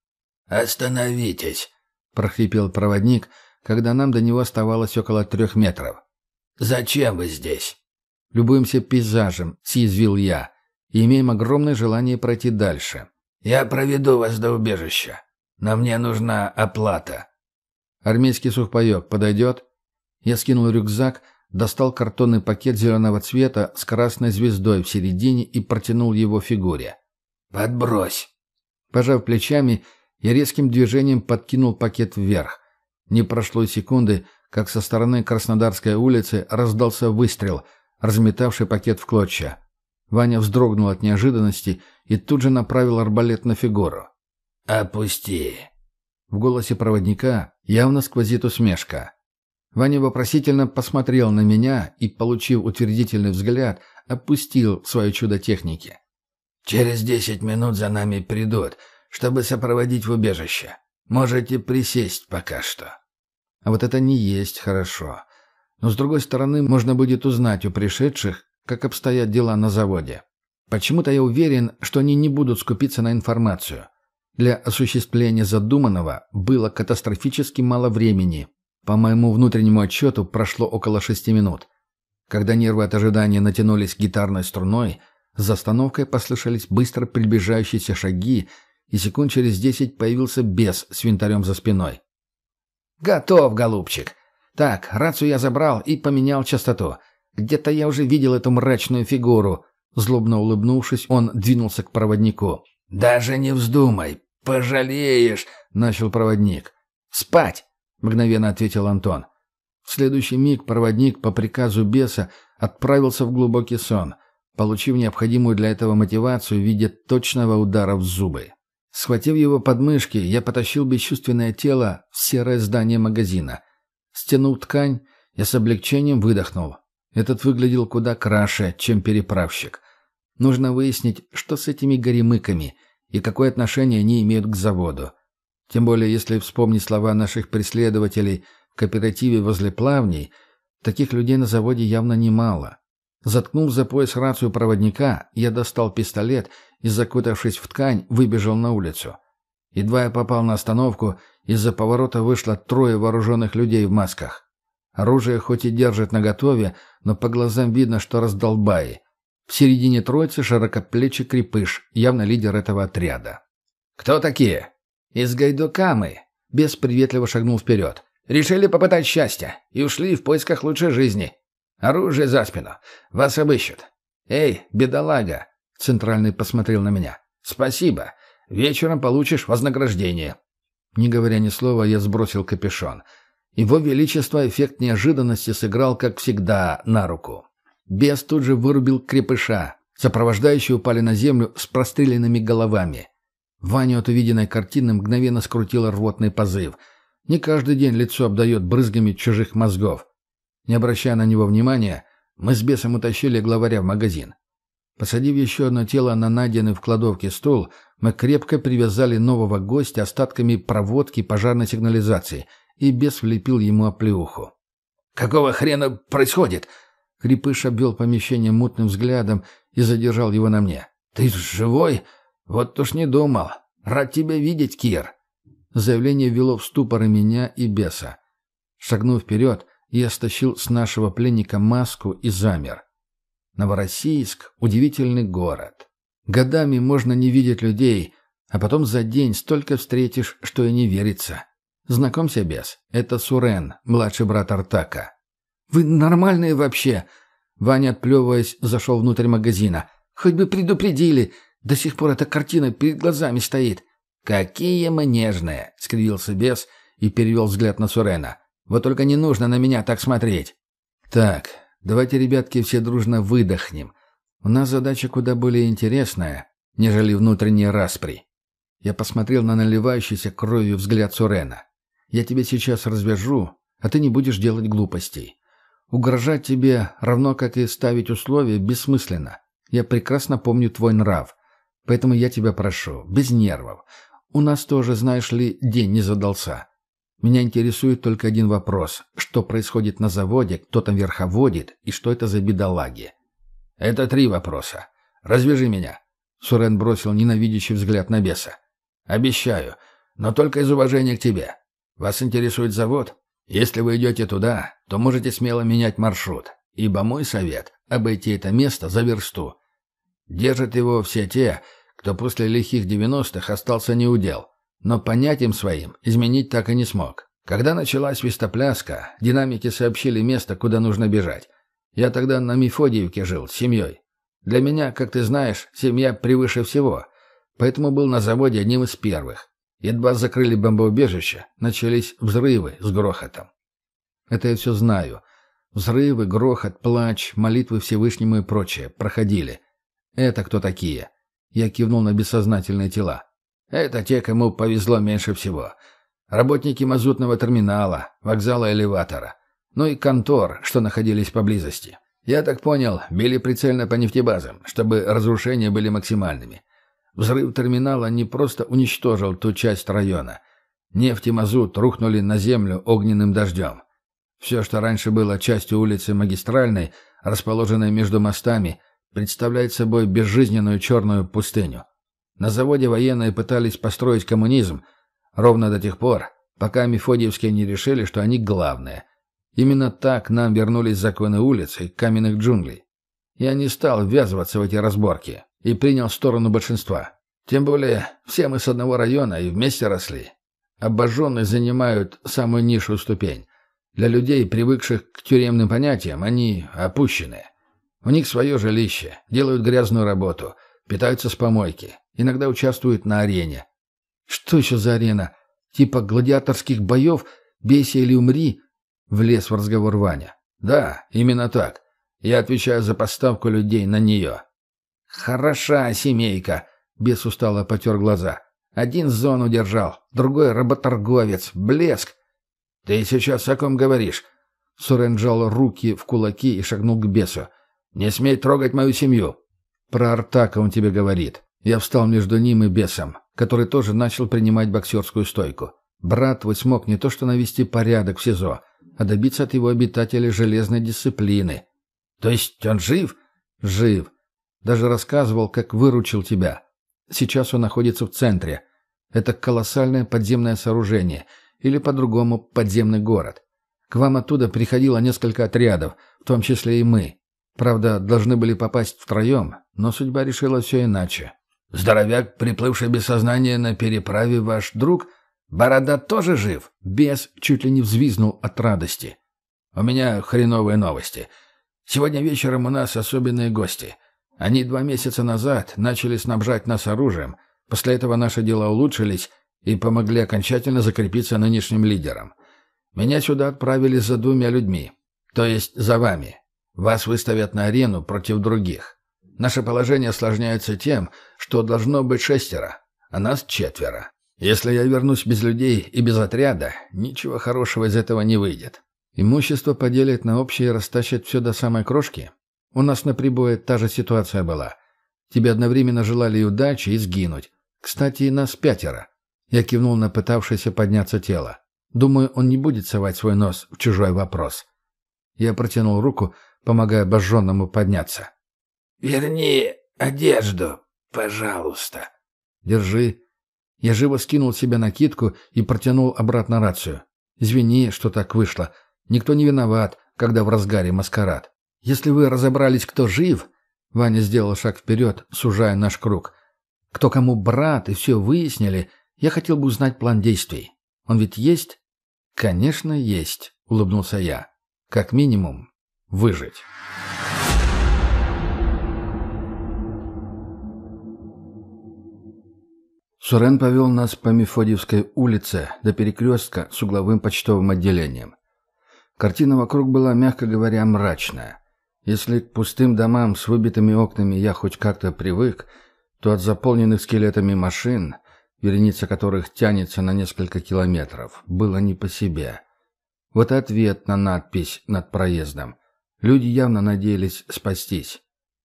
«Остановитесь!» — прохрипел проводник, когда нам до него оставалось около трех метров. «Зачем вы здесь?» «Любуемся пейзажем», — съязвил я, и имеем огромное желание пройти дальше. «Я проведу вас до убежища, но мне нужна оплата». «Армейский сухпайок подойдет?» Я скинул рюкзак, достал картонный пакет зеленого цвета с красной звездой в середине и протянул его фигуре. «Подбрось!» Пожав плечами, я резким движением подкинул пакет вверх. Не прошло секунды, как со стороны Краснодарской улицы раздался выстрел, разметавший пакет в клочья. Ваня вздрогнул от неожиданности и тут же направил арбалет на фигуру. «Опусти!» В голосе проводника явно сквозит усмешка. Ваня вопросительно посмотрел на меня и, получив утвердительный взгляд, опустил свое чудо техники. «Через десять минут за нами придут, чтобы сопроводить в убежище. Можете присесть пока что». А вот это не есть хорошо. Но, с другой стороны, можно будет узнать у пришедших, как обстоят дела на заводе. Почему-то я уверен, что они не будут скупиться на информацию. Для осуществления задуманного было катастрофически мало времени, по моему внутреннему отчету прошло около шести минут. Когда нервы от ожидания натянулись гитарной струной, за остановкой послышались быстро приближающиеся шаги, и секунд через десять появился бес с винтарем за спиной. «Готов, голубчик. Так, рацию я забрал и поменял частоту. Где-то я уже видел эту мрачную фигуру». Злобно улыбнувшись, он двинулся к проводнику. «Даже не вздумай. Пожалеешь», — начал проводник. «Спать!» — мгновенно ответил Антон. В следующий миг проводник по приказу беса отправился в глубокий сон, получив необходимую для этого мотивацию в виде точного удара в зубы. Схватив его подмышки, я потащил бесчувственное тело в серое здание магазина. Стянув ткань, я с облегчением выдохнул. Этот выглядел куда краше, чем переправщик. Нужно выяснить, что с этими горемыками и какое отношение они имеют к заводу. Тем более, если вспомнить слова наших преследователей в кооперативе возле плавней, таких людей на заводе явно немало. Заткнув за пояс рацию проводника, я достал пистолет и, закутавшись в ткань, выбежал на улицу. Едва я попал на остановку, из-за поворота вышло трое вооруженных людей в масках. Оружие хоть и держит наготове, но по глазам видно, что раздолбаи. В середине троицы широкоплечий крепыш, явно лидер этого отряда. «Кто такие?» «Из Гайдукамы!» Бес приветливо шагнул вперед. «Решили попытать счастье и ушли в поисках лучшей жизни. Оружие за спину. Вас обыщут. Эй, бедолага!» Центральный посмотрел на меня. «Спасибо. Вечером получишь вознаграждение». Не говоря ни слова, я сбросил капюшон. Его Величество эффект неожиданности сыграл, как всегда, на руку. Бес тут же вырубил крепыша. Сопровождающие упали на землю с простреленными головами. Ваню от увиденной картины мгновенно скрутило рвотный позыв. Не каждый день лицо обдает брызгами чужих мозгов. Не обращая на него внимания, мы с бесом утащили главаря в магазин. Посадив еще одно тело на найденный в кладовке стол, мы крепко привязали нового гостя остатками проводки пожарной сигнализации, и бес влепил ему оплеуху. «Какого хрена происходит?» Крепыш обвел помещение мутным взглядом и задержал его на мне. «Ты живой?» «Вот уж не думал. Рад тебя видеть, Кир». Заявление ввело в ступор и меня, и беса. Шагнув вперед, я стащил с нашего пленника маску и замер. Новороссийск — удивительный город. Годами можно не видеть людей, а потом за день столько встретишь, что и не верится. Знакомься, бес, это Сурен, младший брат Артака. «Вы нормальные вообще?» Ваня, отплевываясь, зашел внутрь магазина. «Хоть бы предупредили. До сих пор эта картина перед глазами стоит». «Какие мы нежные!» — скривился бес и перевел взгляд на Сурена. «Вот только не нужно на меня так смотреть». «Так, давайте, ребятки, все дружно выдохнем. У нас задача куда более интересная, нежели внутренние распри». Я посмотрел на наливающийся кровью взгляд Сурена. «Я тебе сейчас развяжу, а ты не будешь делать глупостей. Угрожать тебе, равно как и ставить условия, бессмысленно. Я прекрасно помню твой нрав. Поэтому я тебя прошу, без нервов. У нас тоже, знаешь ли, день не задался. Меня интересует только один вопрос. Что происходит на заводе, кто там верховодит и что это за бедолаги? Это три вопроса. Развяжи меня. Сурен бросил ненавидящий взгляд на беса. Обещаю, но только из уважения к тебе. Вас интересует завод? Если вы идете туда, то можете смело менять маршрут, ибо мой совет — обойти это место за версту. Держат его все те, кто после лихих девяностых остался неудел, но понятием своим изменить так и не смог. Когда началась свистопляска, динамики сообщили место, куда нужно бежать. Я тогда на Мефодиевке жил с семьей. Для меня, как ты знаешь, семья превыше всего, поэтому был на заводе одним из первых. Едва закрыли бомбоубежище, начались взрывы с грохотом. Это я все знаю. Взрывы, грохот, плач, молитвы Всевышнему и прочее проходили. Это кто такие? Я кивнул на бессознательные тела. Это те, кому повезло меньше всего. Работники мазутного терминала, вокзала элеватора. Ну и контор, что находились поблизости. Я так понял, били прицельно по нефтебазам, чтобы разрушения были максимальными. Взрыв терминала не просто уничтожил ту часть района. Нефть и мазут рухнули на землю огненным дождем. Все, что раньше было частью улицы Магистральной, расположенной между мостами, представляет собой безжизненную черную пустыню. На заводе военные пытались построить коммунизм ровно до тех пор, пока Мефодиевские не решили, что они главные. Именно так нам вернулись законы улиц и каменных джунглей. Я не стал ввязываться в эти разборки и принял сторону большинства. Тем более, все мы с одного района и вместе росли. Обожженные занимают самую низшую ступень. Для людей, привыкших к тюремным понятиям, они опущенные. У них свое жилище, делают грязную работу, питаются с помойки, иногда участвуют на арене. Что еще за арена? Типа гладиаторских боев «Бейся или умри»? Влез в разговор Ваня. Да, именно так. Я отвечаю за поставку людей на нее. «Хороша семейка», — бес устало потер глаза. «Один зону держал, другой работорговец, блеск». «Ты сейчас о ком говоришь?» Сурен сжал руки в кулаки и шагнул к бесу. «Не смей трогать мою семью!» «Про Артака он тебе говорит». Я встал между ним и бесом, который тоже начал принимать боксерскую стойку. Брат твой смог не то что навести порядок в СИЗО, а добиться от его обитателей железной дисциплины. «То есть он жив?» «Жив. Даже рассказывал, как выручил тебя. Сейчас он находится в центре. Это колоссальное подземное сооружение, или по-другому подземный город. К вам оттуда приходило несколько отрядов, в том числе и мы. Правда, должны были попасть втроем, но судьба решила все иначе. «Здоровяк, приплывший без сознания на переправе, ваш друг? Борода тоже жив?» Бес чуть ли не взвизнул от радости. «У меня хреновые новости. Сегодня вечером у нас особенные гости. Они два месяца назад начали снабжать нас оружием. После этого наши дела улучшились и помогли окончательно закрепиться нынешним лидером. Меня сюда отправили за двумя людьми. То есть за вами. Вас выставят на арену против других. Наше положение осложняется тем, что должно быть шестеро, а нас четверо. Если я вернусь без людей и без отряда, ничего хорошего из этого не выйдет. Имущество поделят на общее и растащат все до самой крошки. У нас на прибое та же ситуация была. Тебе одновременно желали и удачи, и сгинуть. Кстати, нас пятеро. Я кивнул на пытавшееся подняться тело. Думаю, он не будет совать свой нос в чужой вопрос. Я протянул руку, помогая обожженному подняться. «Верни одежду, пожалуйста». «Держи». Я живо скинул себе накидку и протянул обратно рацию. «Извини, что так вышло. Никто не виноват, когда в разгаре маскарад. Если вы разобрались, кто жив, Ваня сделал шаг вперед, сужая наш круг. Кто кому брат, и все выяснили, я хотел бы узнать план действий. Он ведь есть? Конечно, есть, улыбнулся я. Как минимум, выжить. Сурен повел нас по Мефодьевской улице до перекрестка с угловым почтовым отделением. Картина вокруг была, мягко говоря, мрачная. Если к пустым домам с выбитыми окнами я хоть как-то привык, то от заполненных скелетами машин, вереница которых тянется на несколько километров, было не по себе. Вот ответ на надпись над проездом. Люди явно надеялись спастись.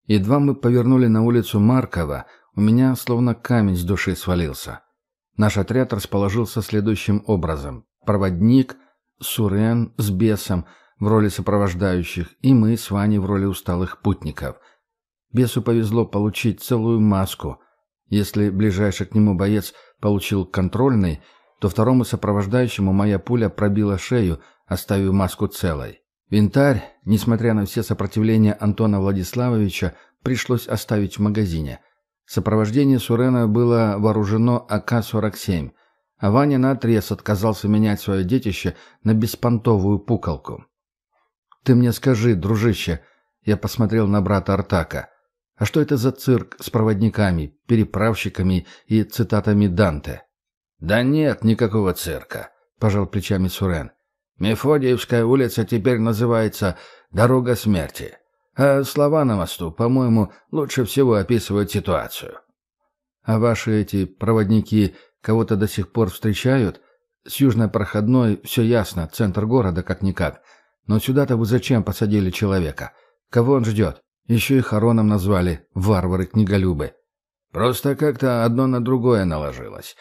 Едва мы повернули на улицу Маркова, у меня словно камень с души свалился. Наш отряд расположился следующим образом. Проводник, Сурен с бесом в роли сопровождающих, и мы с Ваней в роли усталых путников. Бесу повезло получить целую маску. Если ближайший к нему боец получил контрольный, то второму сопровождающему моя пуля пробила шею, оставив маску целой. Винтарь, несмотря на все сопротивления Антона Владиславовича, пришлось оставить в магазине. Сопровождение Сурена было вооружено АК-47, а Ваня наотрез отказался менять свое детище на беспонтовую пукалку. «Ты мне скажи, дружище», — я посмотрел на брата Артака, «а что это за цирк с проводниками, переправщиками и цитатами Данте?» «Да нет никакого цирка», — пожал плечами Сурен. «Мефодиевская улица теперь называется «Дорога смерти». А слова на мосту, по-моему, лучше всего описывают ситуацию. А ваши эти проводники кого-то до сих пор встречают? С южной проходной все ясно, центр города как-никак. Но сюда-то вы зачем посадили человека? Кого он ждет? Еще и хороном назвали варвары-книголюбы. Просто как-то одно на другое наложилось.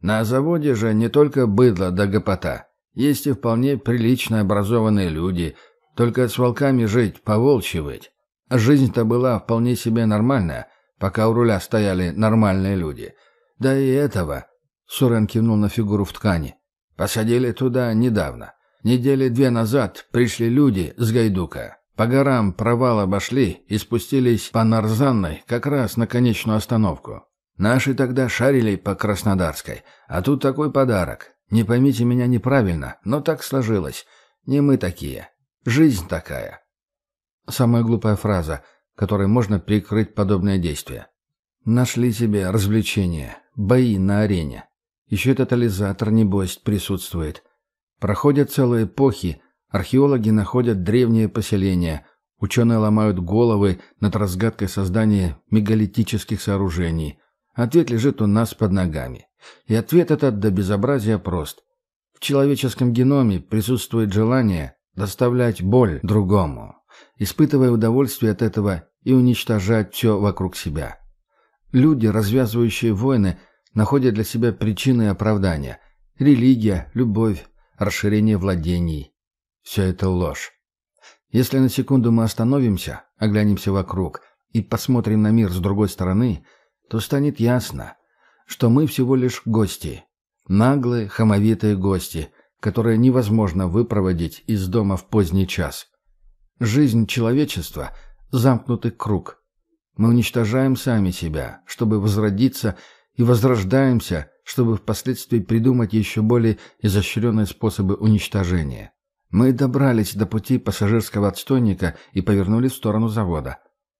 На заводе же не только быдло да гопота. Есть и вполне прилично образованные люди – только с волками жить, по-волчьи выть. Жизнь-то была вполне себе нормальная, пока у руля стояли нормальные люди. Да и этого...» Сурен кивнул на фигуру в ткани. «Посадили туда недавно. Недели две назад пришли люди с Гайдука. По горам провал обошли и спустились по Нарзанной как раз на конечную остановку. Наши тогда шарили по Краснодарской, а тут такой подарок. Не поймите меня неправильно, но так сложилось. Не мы такие. Жизнь такая. Самая глупая фраза, которой можно прикрыть подобное действие. Нашли себе развлечения, бои на арене. Еще этот тотализатор, небось, присутствует. Проходят целые эпохи, археологи находят древние поселения, ученые ломают головы над разгадкой создания мегалитических сооружений. Ответ лежит у нас под ногами. И ответ этот до безобразия прост. В человеческом геноме присутствует желание, доставлять боль другому, испытывая удовольствие от этого и уничтожать все вокруг себя. Люди, развязывающие войны, находят для себя причины и оправдания. Религия, любовь, расширение владений. Все это ложь. Если на секунду мы остановимся, оглянемся вокруг и посмотрим на мир с другой стороны, то станет ясно, что мы всего лишь гости. Наглые, хамовитые гости, которое невозможно выпроводить из дома в поздний час. Жизнь человечества – замкнутый круг. Мы уничтожаем сами себя, чтобы возродиться, и возрождаемся, чтобы впоследствии придумать еще более изощренные способы уничтожения. Мы добрались до пути пассажирского отстойника и повернули в сторону завода.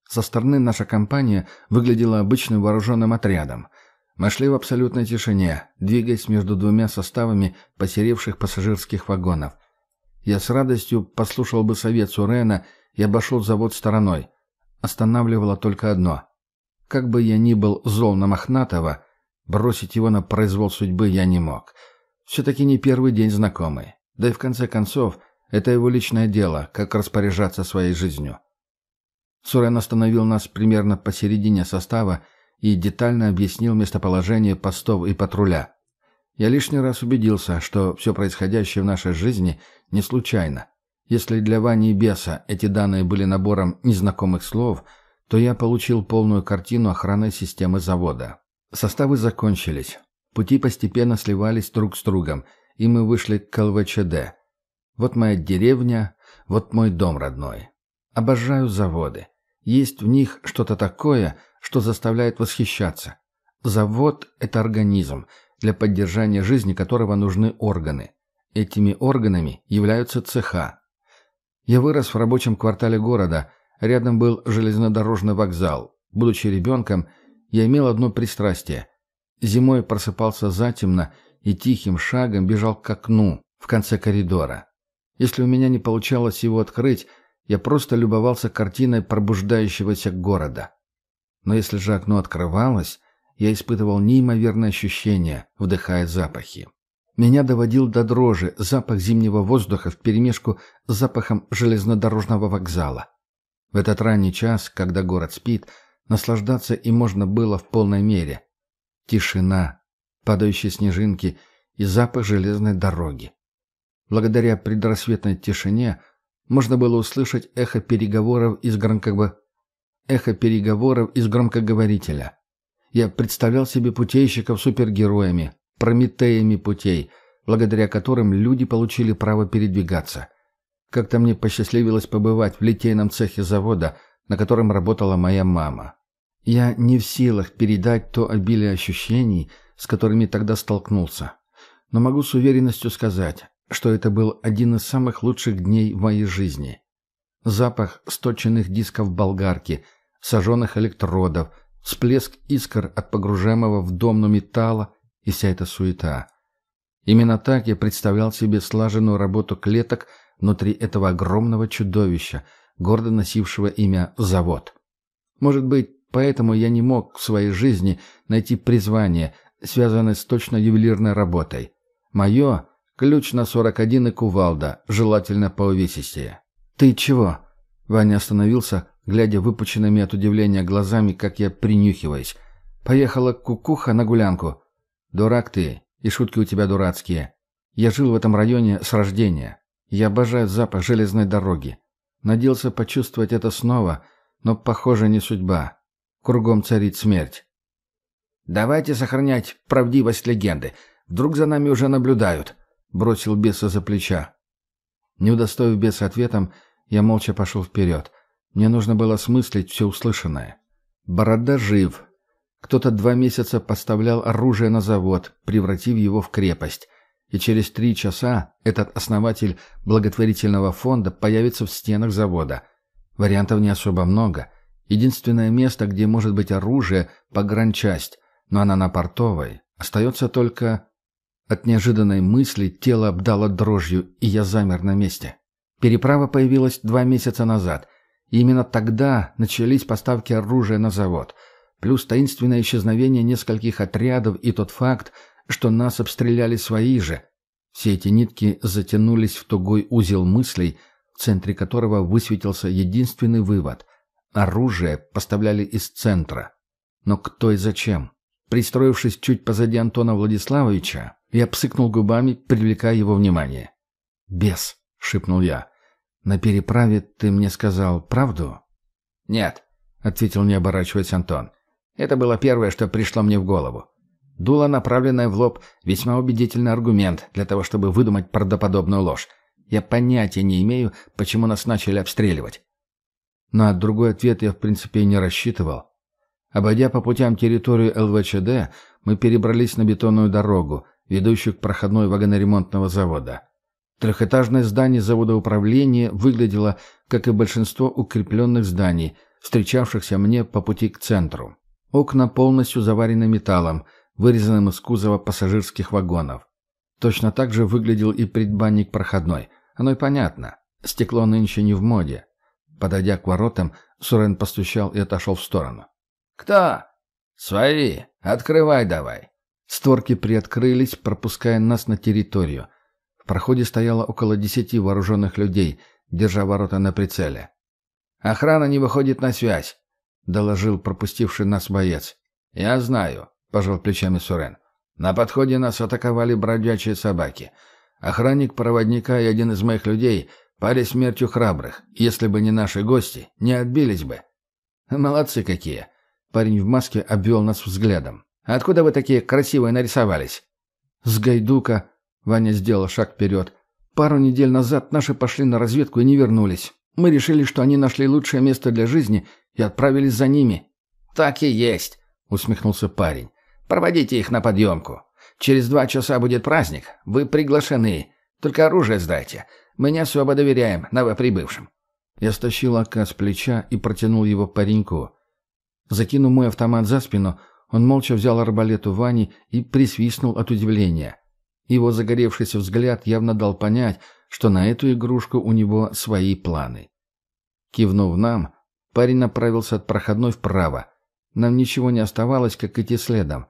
Со стороны наша компания выглядела обычным вооруженным отрядом – мы шли в абсолютной тишине, двигаясь между двумя составами посеревших пассажирских вагонов. Я с радостью послушал бы совет Сурена и обошел завод стороной. Останавливало только одно. Как бы я ни был зол на Мохнатого, бросить его на произвол судьбы я не мог. Все-таки не первый день знакомый. Да и в конце концов, это его личное дело, как распоряжаться своей жизнью. Сурен остановил нас примерно посередине состава и детально объяснил местоположение постов и патруля. Я лишний раз убедился, что все происходящее в нашей жизни не случайно. Если для Вани и Беса эти данные были набором незнакомых слов, то я получил полную картину охранной системы завода. Составы закончились. Пути постепенно сливались друг с другом, и мы вышли к ЛВЧД. Вот моя деревня, вот мой дом родной. Обожаю заводы. Есть в них что-то такое, что заставляет восхищаться. Завод – это организм, для поддержания жизни которого нужны органы. Этими органами являются цеха. Я вырос в рабочем квартале города, рядом был железнодорожный вокзал. Будучи ребенком, я имел одно пристрастие. Зимой просыпался затемно и тихим шагом бежал к окну в конце коридора. Если у меня не получалось его открыть, я просто любовался картиной пробуждающегося города. Но если же окно открывалось, я испытывал неимоверное ощущение, вдыхая запахи. Меня доводил до дрожи запах зимнего воздуха вперемешку с запахом железнодорожного вокзала. В этот ранний час, когда город спит, наслаждаться им можно было в полной мере. Тишина, падающие снежинки и запах железной дороги. Благодаря предрассветной тишине можно было услышать эхо переговоров из громкого... эхо переговоров из громкоговорителя. Я представлял себе путейщиков супергероями, прометеями путей, благодаря которым люди получили право передвигаться. Как-то мне посчастливилось побывать в литейном цехе завода, на котором работала моя мама. Я не в силах передать то обилие ощущений, с которыми тогда столкнулся. Но могу с уверенностью сказать, что это был один из самых лучших дней в моей жизни. Запах сточенных дисков болгарки, сожженных электродов – всплеск искр от погружаемого в домну металла и вся эта суета. Именно так я представлял себе слаженную работу клеток внутри этого огромного чудовища, гордо носившего имя «Завод». Может быть, поэтому я не мог в своей жизни найти призвание, связанное с точно ювелирной работой. Мое – ключ на 41 и кувалда, желательно по увесистее. «Ты чего?» Ваня остановился, глядя выпученными от удивления глазами, как я принюхиваюсь. «Поехала кукуха на гулянку». «Дурак ты, и шутки у тебя дурацкие. Я жил в этом районе с рождения. Я обожаю запах железной дороги. Надеялся почувствовать это снова, но, похоже, не судьба. Кругом царит смерть». «Давайте сохранять правдивость легенды. Вдруг за нами уже наблюдают», — бросил беса за плеча. Не удостоив беса ответом, я молча пошел вперед. Мне нужно было осмыслить все услышанное. Борода жив. Кто-то два месяца поставлял оружие на завод, превратив его в крепость. И через три часа этот основатель благотворительного фонда появится в стенах завода. Вариантов не особо много. Единственное место, где может быть оружие – погранчасть, но она на портовой. Остается только... От неожиданной мысли тело обдало дрожью, и я замер на месте. Переправа появилась два месяца назад – и именно тогда начались поставки оружия на завод, плюс таинственное исчезновение нескольких отрядов и тот факт, что нас обстреляли свои же. Все эти нитки затянулись в тугой узел мыслей, в центре которого высветился единственный вывод. Оружие поставляли из центра. Но кто и зачем? Пристроившись чуть позади Антона Владиславовича, я псыкнул губами, привлекая его внимание. «Бес!» — шепнул я. «На переправе ты мне сказал правду?» «Нет», — ответил, не оборачиваясь Антон. «Это было первое, что пришло мне в голову. Дуло, направленное в лоб, весьма убедительный аргумент для того, чтобы выдумать правдоподобную ложь. Я понятия не имею, почему нас начали обстреливать». На другой ответ я, в принципе, не рассчитывал. Обойдя по путям территорию ЛВЧД, мы перебрались на бетонную дорогу, ведущую к проходной вагоноремонтного завода. Трехэтажное здание завода управления выглядело, как и большинство укрепленных зданий, встречавшихся мне по пути к центру. Окна полностью заварены металлом, вырезанным из кузова пассажирских вагонов. Точно так же выглядел и предбанник проходной. Оно и понятно. Стекло нынче не в моде. Подойдя к воротам, Сурен постучал и отошел в сторону. «Кто?» «Свои. Открывай давай». Створки приоткрылись, пропуская нас на территорию – проходе стояло около десяти вооруженных людей, держа ворота на прицеле. «Охрана не выходит на связь», — доложил пропустивший нас боец. «Я знаю», — пожал плечами Сурен. «На подходе нас атаковали бродячие собаки. Охранник проводника и один из моих людей пали смертью храбрых. Если бы не наши гости, не отбились бы». «Молодцы какие!» Парень в маске обвел нас взглядом. «Откуда вы такие красивые нарисовались?» «С Гайдука», Ваня сделал шаг вперед. «Пару недель назад наши пошли на разведку и не вернулись. Мы решили, что они нашли лучшее место для жизни и отправились за ними». «Так и есть», — усмехнулся парень. «Проводите их на подъемку. Через два часа будет праздник. Вы приглашены. Только оружие сдайте. Мы не особо доверяем новоприбывшим». Я стащил АК с плеча и протянул его пареньку. Закинув мой автомат за спину, он молча взял арбалет у Вани и присвистнул от удивления. Его загоревшийся взгляд явно дал понять, что на эту игрушку у него свои планы. Кивнув нам, парень направился от проходной вправо. Нам ничего не оставалось, как идти следом.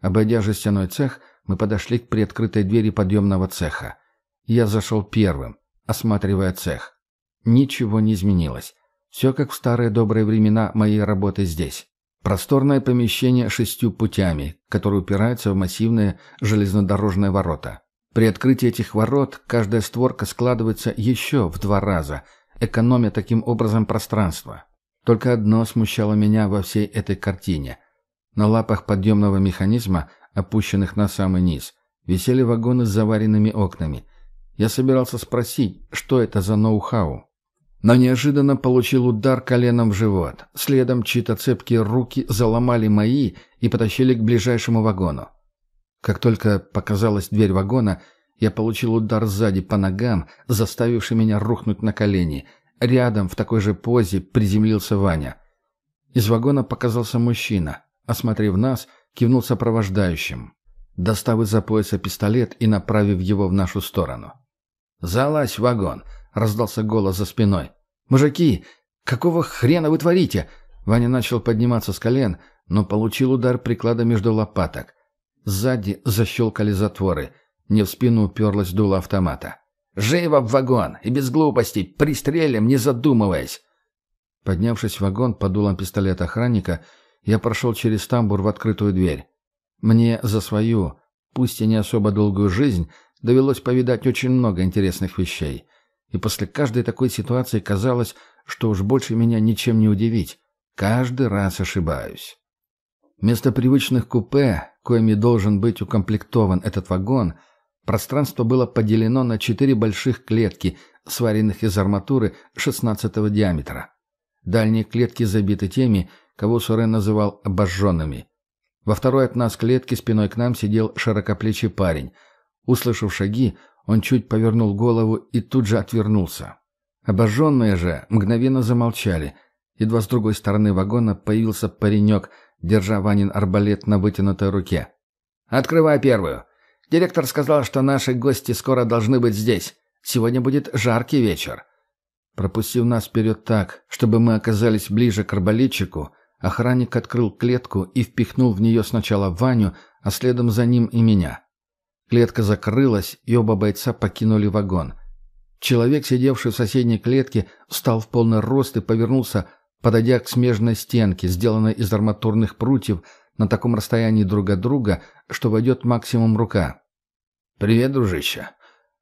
Обойдя жестяной цех, мы подошли к приоткрытой двери подъемного цеха. Я зашел первым, осматривая цех. Ничего не изменилось. Все как в старые добрые времена моей работы здесь. Просторное помещение шестью путями, которые упираются в массивные железнодорожные ворота. При открытии этих ворот каждая створка складывается еще в два раза, экономя таким образом пространство. Только одно смущало меня во всей этой картине. На лапах подъемного механизма, опущенных на самый низ, висели вагоны с заваренными окнами. Я собирался спросить, что это за ноу-хау, но неожиданно получил удар коленом в живот. Следом чьи-то цепкие руки заломали мои и потащили к ближайшему вагону. Как только показалась дверь вагона, я получил удар сзади по ногам, заставивший меня рухнуть на колени. Рядом в такой же позе приземлился Ваня. Из вагона показался мужчина. Осмотрев нас, кивнул сопровождающим, достав из-за пояса пистолет и направив его в нашу сторону. «Залазь в вагон!» — раздался голос за спиной. «Мужики, какого хрена вы творите?» Ваня начал подниматься с колен, но получил удар приклада между лопаток. Сзади защелкали затворы. Не в спину уперлась дуло автомата. «Живо в вагон! И без глупостей! Пристрелим, не задумываясь!» Поднявшись в вагон под дулом пистолета охранника, я прошел через тамбур в открытую дверь. Мне за свою, пусть и не особо долгую жизнь, довелось повидать очень много интересных вещей. И после каждой такой ситуации казалось, что уж больше меня ничем не удивить. Каждый раз ошибаюсь. Вместо привычных купе, коими должен быть укомплектован этот вагон, пространство было поделено на четыре больших клетки, сваренных из арматуры 16 диаметра. Дальние клетки забиты теми, кого Сурен называл «обожженными». Во второй от нас клетке спиной к нам сидел широкоплечий парень. Услышав шаги, он чуть повернул голову и тут же отвернулся. Обожженные же мгновенно замолчали. Едва с другой стороны вагона появился паренек, держа Ванин арбалет на вытянутой руке. «Открывай первую. Директор сказал, что наши гости скоро должны быть здесь. Сегодня будет жаркий вечер». Пропустив нас вперед так, чтобы мы оказались ближе к арбалетчику, охранник открыл клетку и впихнул в нее сначала Ваню, а следом за ним и меня. Клетка закрылась, и оба бойца покинули вагон. Человек, сидевший в соседней клетке, встал в полный рост и повернулся, подойдя к смежной стенке, сделанной из арматурных прутьев, на таком расстоянии друг от друга, что войдет максимум рука. «Привет, дружище.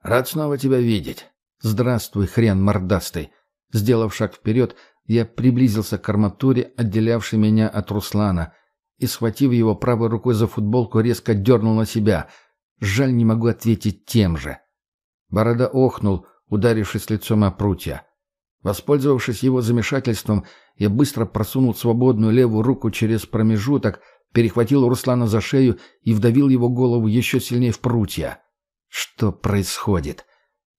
Рад снова тебя видеть. Здравствуй, хрен мордастый». Сделав шаг вперед, я приблизился к арматуре, отделявшей меня от Руслана, и, схватив его правой рукой за футболку, резко дернул на себя — Жаль, не могу ответить тем же. Борода охнул, ударившись лицом о прутья. Воспользовавшись его замешательством, я быстро просунул свободную левую руку через промежуток, перехватил Руслана за шею и вдавил его голову еще сильнее в прутья. Что происходит?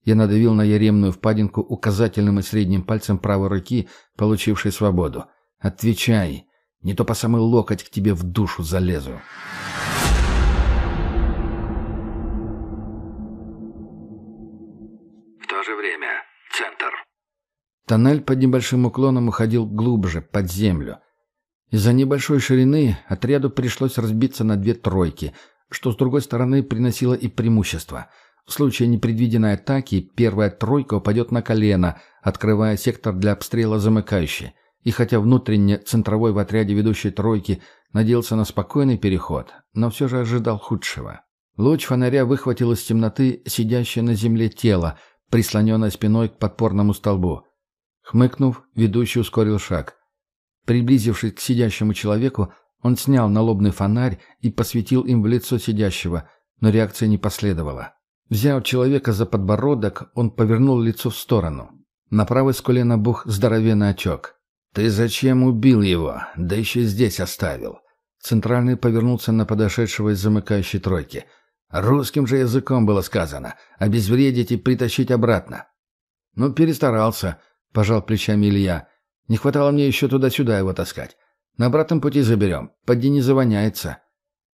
Я надавил на яремную впадинку указательным и средним пальцем правой руки, получившей свободу. «Отвечай, не то по самый локоть к тебе в душу залезу». Тоннель под небольшим уклоном уходил глубже, под землю. Из-за небольшой ширины отряду пришлось разбиться на две тройки, что с другой стороны приносило и преимущество. В случае непредвиденной атаки первая тройка упадет на колено, открывая сектор для обстрела замыкающей. И хотя внутренне центровой в отряде ведущей тройки надеялся на спокойный переход, но все же ожидал худшего. Луч фонаря выхватил из темноты сидящее на земле тело, прислоненное спиной к подпорному столбу. Хмыкнув, ведущий ускорил шаг. Приблизившись к сидящему человеку, он снял налобный фонарь и посветил им в лицо сидящего, но реакция не последовала. Взяв человека за подбородок, он повернул лицо в сторону. На правой скуле набух здоровенный очок. «Ты зачем убил его? Да еще здесь оставил». Центральный повернулся на подошедшего из замыкающей тройки. «Русским же языком было сказано. Обезвредить и притащить обратно». «Ну, перестарался», — пожал плечами Илья. «Не хватало мне еще туда-сюда его таскать. На обратном пути заберем. Поди не завоняется».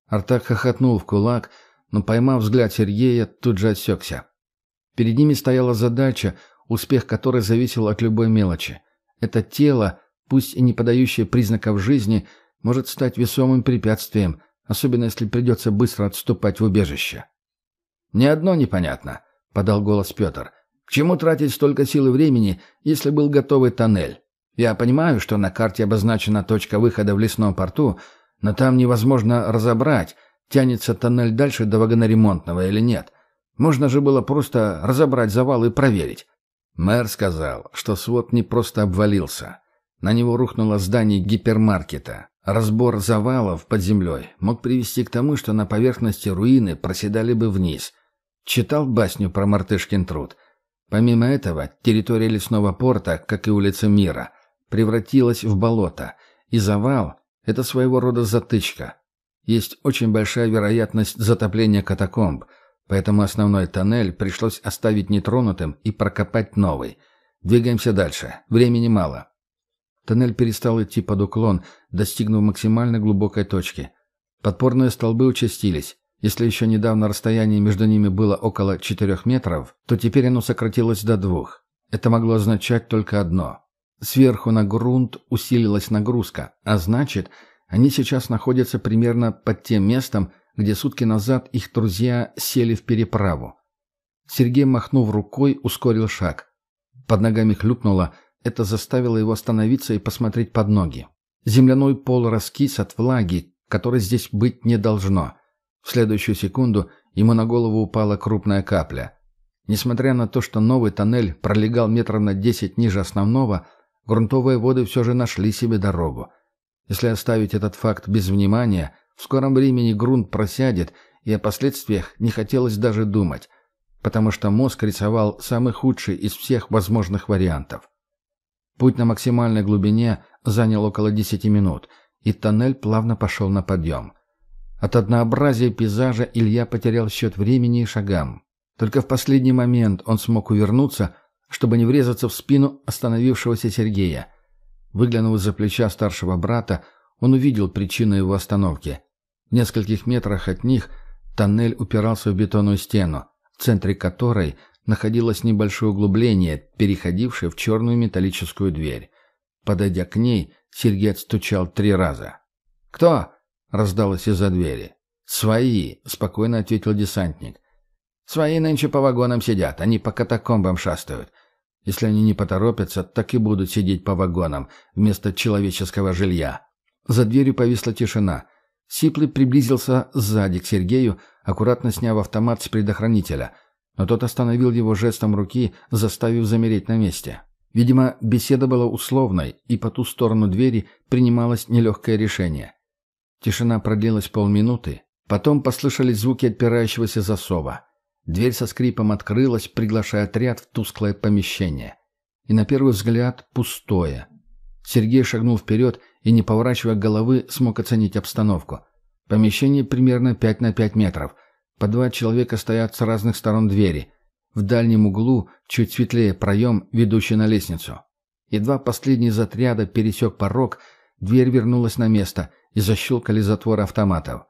Артак хохотнул в кулак, но, поймав взгляд Сергея, тут же отсекся. Перед ними стояла задача, успех которой зависел от любой мелочи. Это тело, пусть и не подающее признаков жизни, может стать весомым препятствием, особенно если придется быстро отступать в убежище. «Ни одно непонятно», — подал голос Петр. «К чему тратить столько сил и времени, если был готовый тоннель? Я понимаю, что на карте обозначена точка выхода в лесном порту, но там невозможно разобрать, тянется тоннель дальше до вагоноремонтного или нет. Можно же было просто разобрать завал и проверить. Мэр сказал, что свод не просто обвалился. На него рухнуло здание гипермаркета. Разбор завалов под землей мог привести к тому, что на поверхности руины проседали бы вниз. Читал басню про мартышкин труд. Помимо этого, территория лесного порта, как и улица Мира, превратилась в болото, и завал – это своего рода затычка. Есть очень большая вероятность затопления катакомб – Поэтому основной тоннель пришлось оставить нетронутым и прокопать новый. Двигаемся дальше. Времени мало. Тоннель перестал идти под уклон, достигнув максимально глубокой точки. Подпорные столбы участились. Если еще недавно расстояние между ними было около 4 метров, то теперь оно сократилось до двух. Это могло означать только одно. Сверху на грунт усилилась нагрузка, а значит, они сейчас находятся примерно под тем местом, где сутки назад их друзья сели в переправу. Сергей, махнув рукой, ускорил шаг. Под ногами хлюпнуло, это заставило его остановиться и посмотреть под ноги. Земляной пол раскис от влаги, которой здесь быть не должно. В следующую секунду ему на голову упала крупная капля. Несмотря на то, что новый тоннель пролегал метров на десять ниже основного, грунтовые воды все же нашли себе дорогу. Если оставить этот факт без внимания – в скором времени грунт просядет, и о последствиях не хотелось даже думать, потому что мозг рисовал самый худший из всех возможных вариантов. Путь на максимальной глубине занял около 10 минут, и тоннель плавно пошел на подъем. От однообразия пейзажа Илья потерял счет времени и шагам. Только в последний момент он смог увернуться, чтобы не врезаться в спину остановившегося Сергея. Выглянув из-за плеча старшего брата, он увидел причину его остановки. В нескольких метрах от них тоннель упирался в бетонную стену, в центре которой находилось небольшое углубление, переходившее в черную металлическую дверь. Подойдя к ней, Сергей отстучал три раза. «Кто?» — раздалось из-за двери. «Свои», — спокойно ответил десантник. «Свои нынче по вагонам сидят, они по катакомбам шастают. Если они не поторопятся, так и будут сидеть по вагонам вместо человеческого жилья». За дверью повисла тишина. Сиплый приблизился сзади к Сергею, аккуратно сняв автомат с предохранителя, но тот остановил его жестом руки, заставив замереть на месте. Видимо, беседа была условной, и по ту сторону двери принималось нелегкое решение. Тишина продлилась полминуты, потом послышались звуки отпирающегося засова. Дверь со скрипом открылась, приглашая отряд в тусклое помещение. И на первый взгляд пустое. Сергей шагнул вперед и, не поворачивая головы, смог оценить обстановку. Помещение примерно 5 на 5 метров. По два человека стоят с разных сторон двери. В дальнем углу чуть светлее проем, ведущий на лестницу. Едва последний из отряда пересек порог, дверь вернулась на место и защелкали затворы автоматов.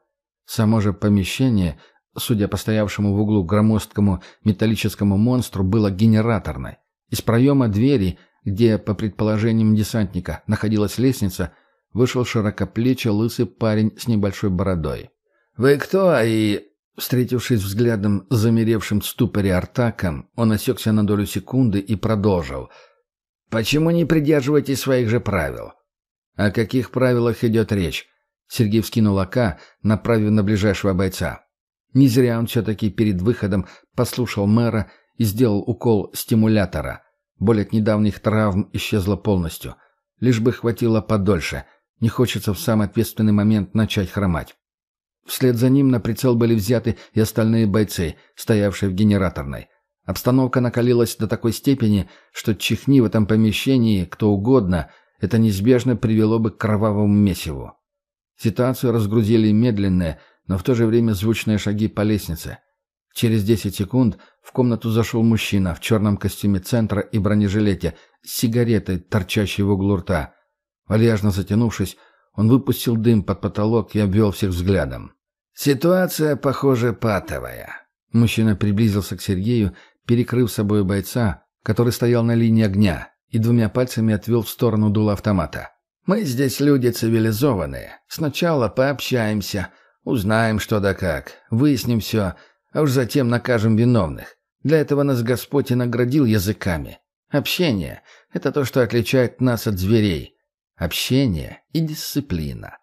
Само же помещение, судя по стоявшему в углу громоздкому металлическому монстру, было генераторной. Из проема двери где, по предположениям десантника, находилась лестница, вышел широкоплечий лысый парень с небольшой бородой. «Вы кто?» и... Встретившись взглядом с замеревшим в ступоре Артаком, он осекся на долю секунды и продолжил. «Почему не придерживаетесь своих же правил?» «О каких правилах идет речь?» Сергей вскинул ока, направив на ближайшего бойца. Не зря он все-таки перед выходом послушал мэра и сделал укол стимулятора. Боль от недавних травм исчезла полностью. Лишь бы хватило подольше. Не хочется в самый ответственный момент начать хромать. Вслед за ним на прицел были взяты и остальные бойцы, стоявшие в генераторной. Обстановка накалилась до такой степени, что чихни в этом помещении кто угодно, это неизбежно привело бы к кровавому месиву. Ситуацию разгрузили медленные, но в то же время звучные шаги по лестнице. Через 10 секунд в комнату зашел мужчина в черном костюме центра и бронежилете с сигаретой, торчащей в углу рта. Вальяжно затянувшись, он выпустил дым под потолок и обвел всех взглядом. «Ситуация, похоже, патовая». Мужчина приблизился к Сергею, перекрыв собой бойца, который стоял на линии огня, и двумя пальцами отвел в сторону дула автомата. «Мы здесь люди цивилизованные. Сначала пообщаемся, узнаем что да как, выясним все, а уж затем накажем виновных. Для этого нас Господь и наградил языками. Общение — это то, что отличает нас от зверей. Общение и дисциплина».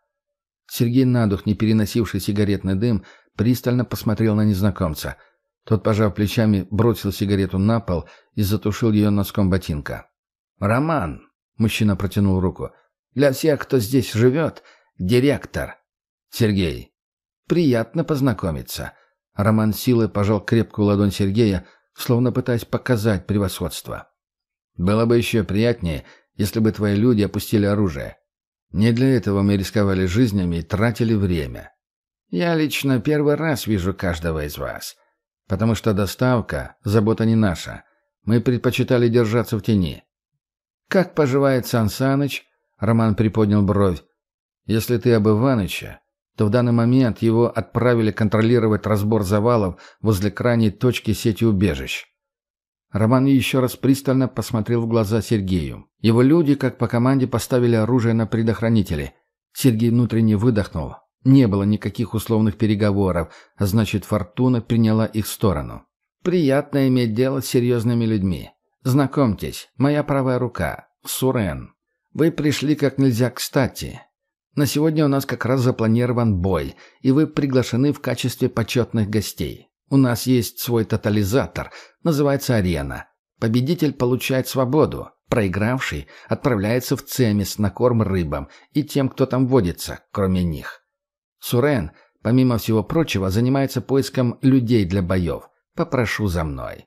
Сергей Надух, не переносивший сигаретный дым, пристально посмотрел на незнакомца — тот, пожав плечами, бросил сигарету на пол и затушил ее носком ботинка. «Роман!» — мужчина протянул руку. «Для всех, кто здесь живет, директор». «Сергей». «Приятно познакомиться». Роман силой пожал крепкую ладонь Сергея, словно пытаясь показать превосходство. «Было бы еще приятнее, если бы твои люди опустили оружие. Не для этого мы рисковали жизнями и тратили время. Я лично первый раз вижу каждого из вас. Потому что доставка – забота не наша. Мы предпочитали держаться в тени. «Как поживает Сан Саныч?» – Роман приподнял бровь. «Если ты об Иваныче, то в данный момент его отправили контролировать разбор завалов возле крайней точки сети убежищ». Роман еще раз пристально посмотрел в глаза Сергею. Его люди, как по команде, поставили оружие на предохранители. Сергей внутренне выдохнул. Не было никаких условных переговоров, а значит, Фортуна приняла их сторону. «Приятно иметь дело с серьезными людьми. Знакомьтесь, моя правая рука, Сурен. Вы пришли как нельзя кстати. На сегодня у нас как раз запланирован бой, и вы приглашены в качестве почетных гостей. У нас есть свой тотализатор, называется «Арена». Победитель получает свободу, проигравший отправляется в Цемис на корм рыбам и тем, кто там водится, кроме них. Сурен, помимо всего прочего, занимается поиском людей для боев. Попрошу за мной».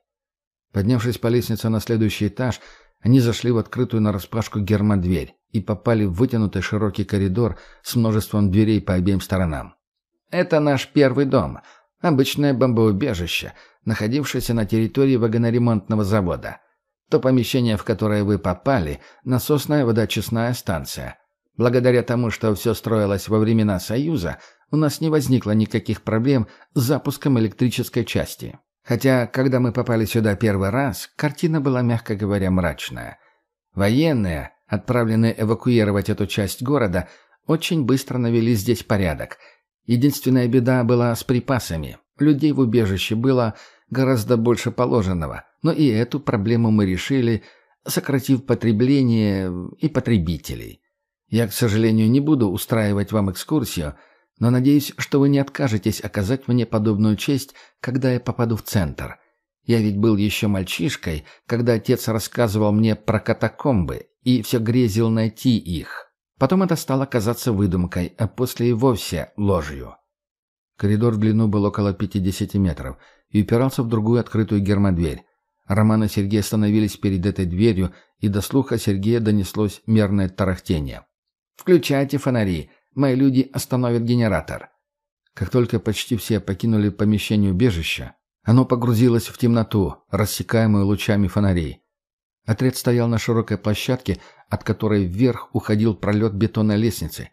Поднявшись по лестнице на следующий этаж, они зашли в открытую нараспашку гермодверь и попали в вытянутый широкий коридор с множеством дверей по обеим сторонам. «Это наш первый дом. Обычное бомбоубежище, находившееся на территории вагоноремонтного завода. То помещение, в которое вы попали, насосная водочистная станция. Благодаря тому, что все строилось во времена Союза, у нас не возникло никаких проблем с запуском электрической части. Хотя, когда мы попали сюда первый раз, картина была, мягко говоря, мрачная. Военные, отправленные эвакуировать эту часть города, очень быстро навели здесь порядок. Единственная беда была с припасами. Людей в убежище было гораздо больше положенного, но и эту проблему мы решили, сократив потребление и потребителей. Я, к сожалению, не буду устраивать вам экскурсию, но надеюсь, что вы не откажетесь оказать мне подобную честь, когда я попаду в центр. Я ведь был еще мальчишкой, когда отец рассказывал мне про катакомбы и все грезил найти их. Потом это стало казаться выдумкой, а после и вовсе ложью. Коридор в длину был около 50 метров и упирался в другую открытую гермодверь. Роман и Сергей остановились перед этой дверью, и до слуха Сергея донеслось мерное тарахтение. «Включайте фонари. Мои люди остановят генератор». Как только почти все покинули помещение убежища, оно погрузилось в темноту, рассекаемую лучами фонарей. Отряд стоял на широкой площадке, от которой вверх уходил пролет бетонной лестницы.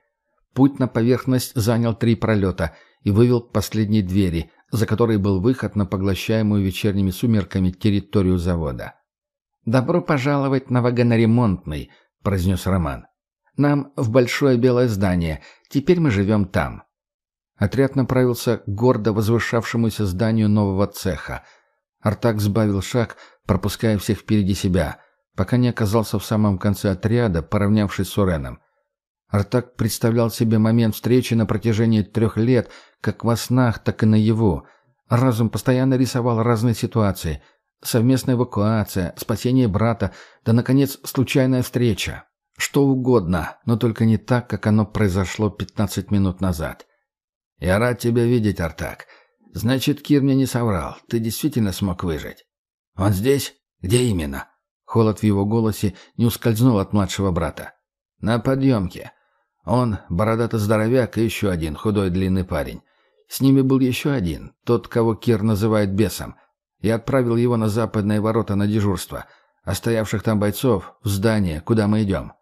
Путь на поверхность занял три пролета и вывел к последней двери, за которой был выход на поглощаемую вечерними сумерками территорию завода. «Добро пожаловать на вагоноремонтный», — произнес Роман. Нам в большое белое здание. Теперь мы живем там». Отряд направился к гордо возвышавшемуся зданию нового цеха. Артак сбавил шаг, пропуская всех впереди себя, пока не оказался в самом конце отряда, поравнявшись с Уреном. Артак представлял себе момент встречи на протяжении трех лет, как во снах, так и наяву. Разум постоянно рисовал разные ситуации. Совместная эвакуация, спасение брата, да, наконец, случайная встреча. Что угодно, но только не так, как оно произошло 15 минут назад. «Я рад тебя видеть, Артак. Значит, Кир мне не соврал. Ты действительно смог выжить». Он здесь? Где именно?» Холод в его голосе не ускользнул от младшего брата. «На подъемке. Он, бородатый здоровяк и еще один худой длинный парень. С ними был еще один, тот, кого Кир называет бесом. Я отправил его на западные ворота на дежурство, а стоявших там бойцов — в здание, куда мы идем».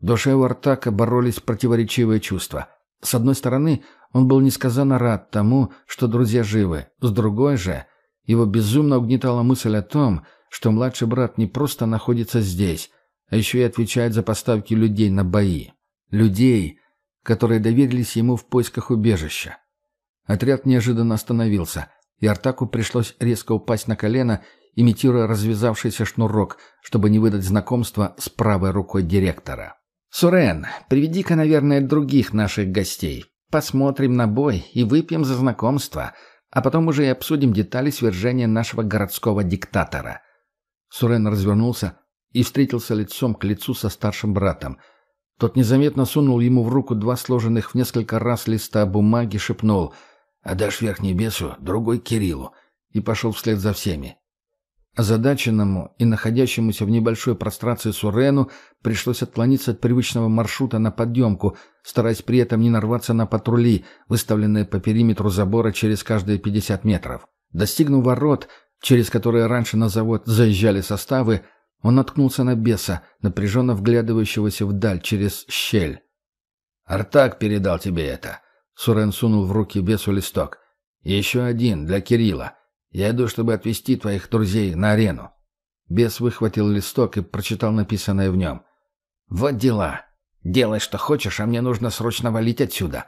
В душе у Артака боролись противоречивые чувства. С одной стороны, он был несказанно рад тому, что друзья живы. С другой же, его безумно угнетала мысль о том, что младший брат не просто находится здесь, а еще и отвечает за поставки людей на бои. Людей, которые доверились ему в поисках убежища. Отряд неожиданно остановился, и Артаку пришлось резко упасть на колено, имитируя развязавшийся шнурок, чтобы не выдать знакомства с правой рукой директора. «Сурен, приведи-ка, наверное, других наших гостей. Посмотрим на бой и выпьем за знакомство, а потом уже и обсудим детали свержения нашего городского диктатора». Сурен развернулся и встретился лицом к лицу со старшим братом. Тот незаметно сунул ему в руку два сложенных в несколько раз листа бумаги, шепнул «Отдашь верхний бесу, другой Кириллу» и пошел вслед за всеми. Озадаченному и находящемуся в небольшой прострации Сурену пришлось отклониться от привычного маршрута на подъемку, стараясь при этом не нарваться на патрули, выставленные по периметру забора через каждые 50 метров. Достигнув ворот, через которые раньше на завод заезжали составы, он наткнулся на беса, напряженно вглядывающегося вдаль через щель. «Артак передал тебе это», — Сурен сунул в руки бесу листок. «Еще один, для Кирилла». Я иду, чтобы отвезти твоих друзей на арену». Бес выхватил листок и прочитал написанное в нем. «Вот дела. Делай, что хочешь, а мне нужно срочно валить отсюда».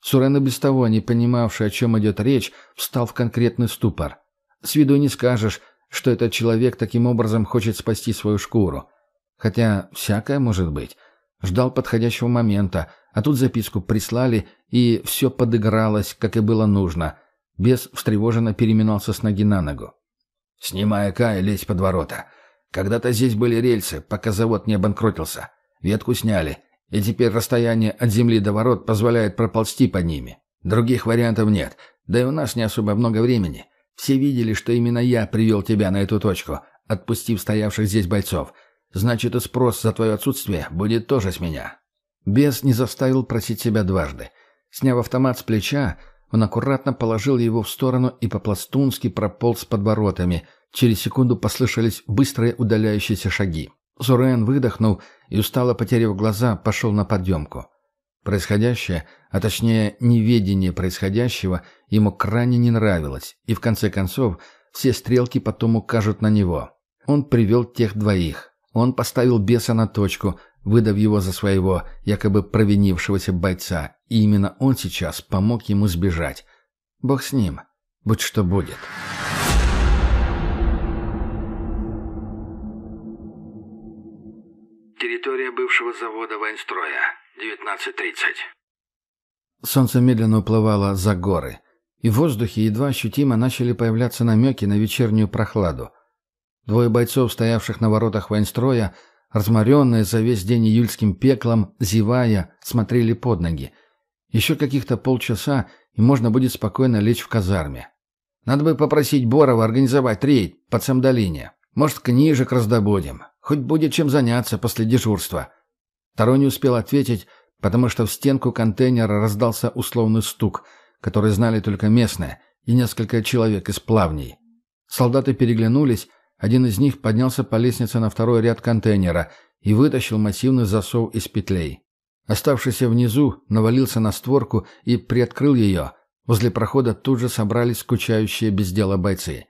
Сурен, без того, не понимавший, о чем идет речь, встал в конкретный ступор. С виду не скажешь, что этот человек таким образом хочет спасти свою шкуру. Хотя всякое может быть. Ждал подходящего момента, а тут записку прислали, и все подыгралось, как и было нужно — Бес встревоженно переминался с ноги на ногу. «Снимай АК и лезь под ворота. Когда-то здесь были рельсы, пока завод не обанкротился. Ветку сняли, и теперь расстояние от земли до ворот позволяет проползти по ними. Других вариантов нет, да и у нас не особо много времени. Все видели, что именно я привел тебя на эту точку, отпустив стоявших здесь бойцов. Значит, и спрос за твое отсутствие будет тоже с меня». Бес не заставил просить себя дважды. Сняв автомат с плеча, он аккуратно положил его в сторону и по-пластунски прополз под воротами. Через секунду послышались быстрые удаляющиеся шаги. Зурен выдохнул и, устало потеряв глаза, пошел на подъемку. Происходящее, а точнее неведение происходящего, ему крайне не нравилось, и в конце концов все стрелки потом укажут на него. Он привел тех двоих. Он поставил беса на точку, выдав его за своего, якобы провинившегося бойца, и именно он сейчас помог ему сбежать. Бог с ним, будь что будет. Территория бывшего завода военстроя. 19.30. Солнце медленно уплывало за горы, и в воздухе едва ощутимо начали появляться намеки на вечернюю прохладу. Двое бойцов, стоявших на воротах военстроя, разморенные за весь день июльским пеклом, зевая, смотрели под ноги. Еще каких-то полчаса, и можно будет спокойно лечь в казарме. Надо бы попросить Борова организовать рейд по Цамдолине. Может, книжек раздобудем. Хоть будет чем заняться после дежурства. Второй не успел ответить, потому что в стенку контейнера раздался условный стук, который знали только местные, и несколько человек из плавней. Солдаты переглянулись, один из них поднялся по лестнице на второй ряд контейнера и вытащил массивный засов из петлей. Оставшийся внизу навалился на створку и приоткрыл ее. Возле прохода тут же собрались скучающие без дела бойцы.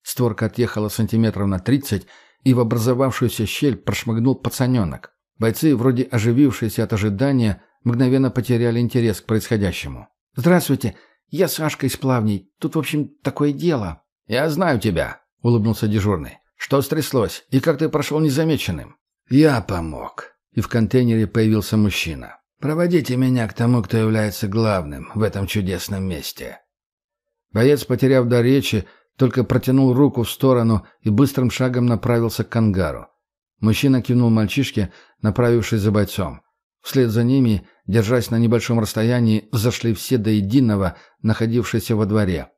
Створка отъехала сантиметров на тридцать, и в образовавшуюся щель прошмыгнул пацаненок. Бойцы, вроде оживившиеся от ожидания, мгновенно потеряли интерес к происходящему. «Здравствуйте, я Сашка из Плавней. Тут, в общем, такое дело». «Я знаю тебя», — улыбнулся дежурный. «Что стряслось? И как ты прошел незамеченным?» «Я помог». И в контейнере появился мужчина. «Проводите меня к тому, кто является главным в этом чудесном месте». Боец, потеряв до речи, только протянул руку в сторону и быстрым шагом направился к ангару. Мужчина кивнул мальчишке, направившись за бойцом. Вслед за ними, держась на небольшом расстоянии, зашли все до единого, находившиеся во дворе.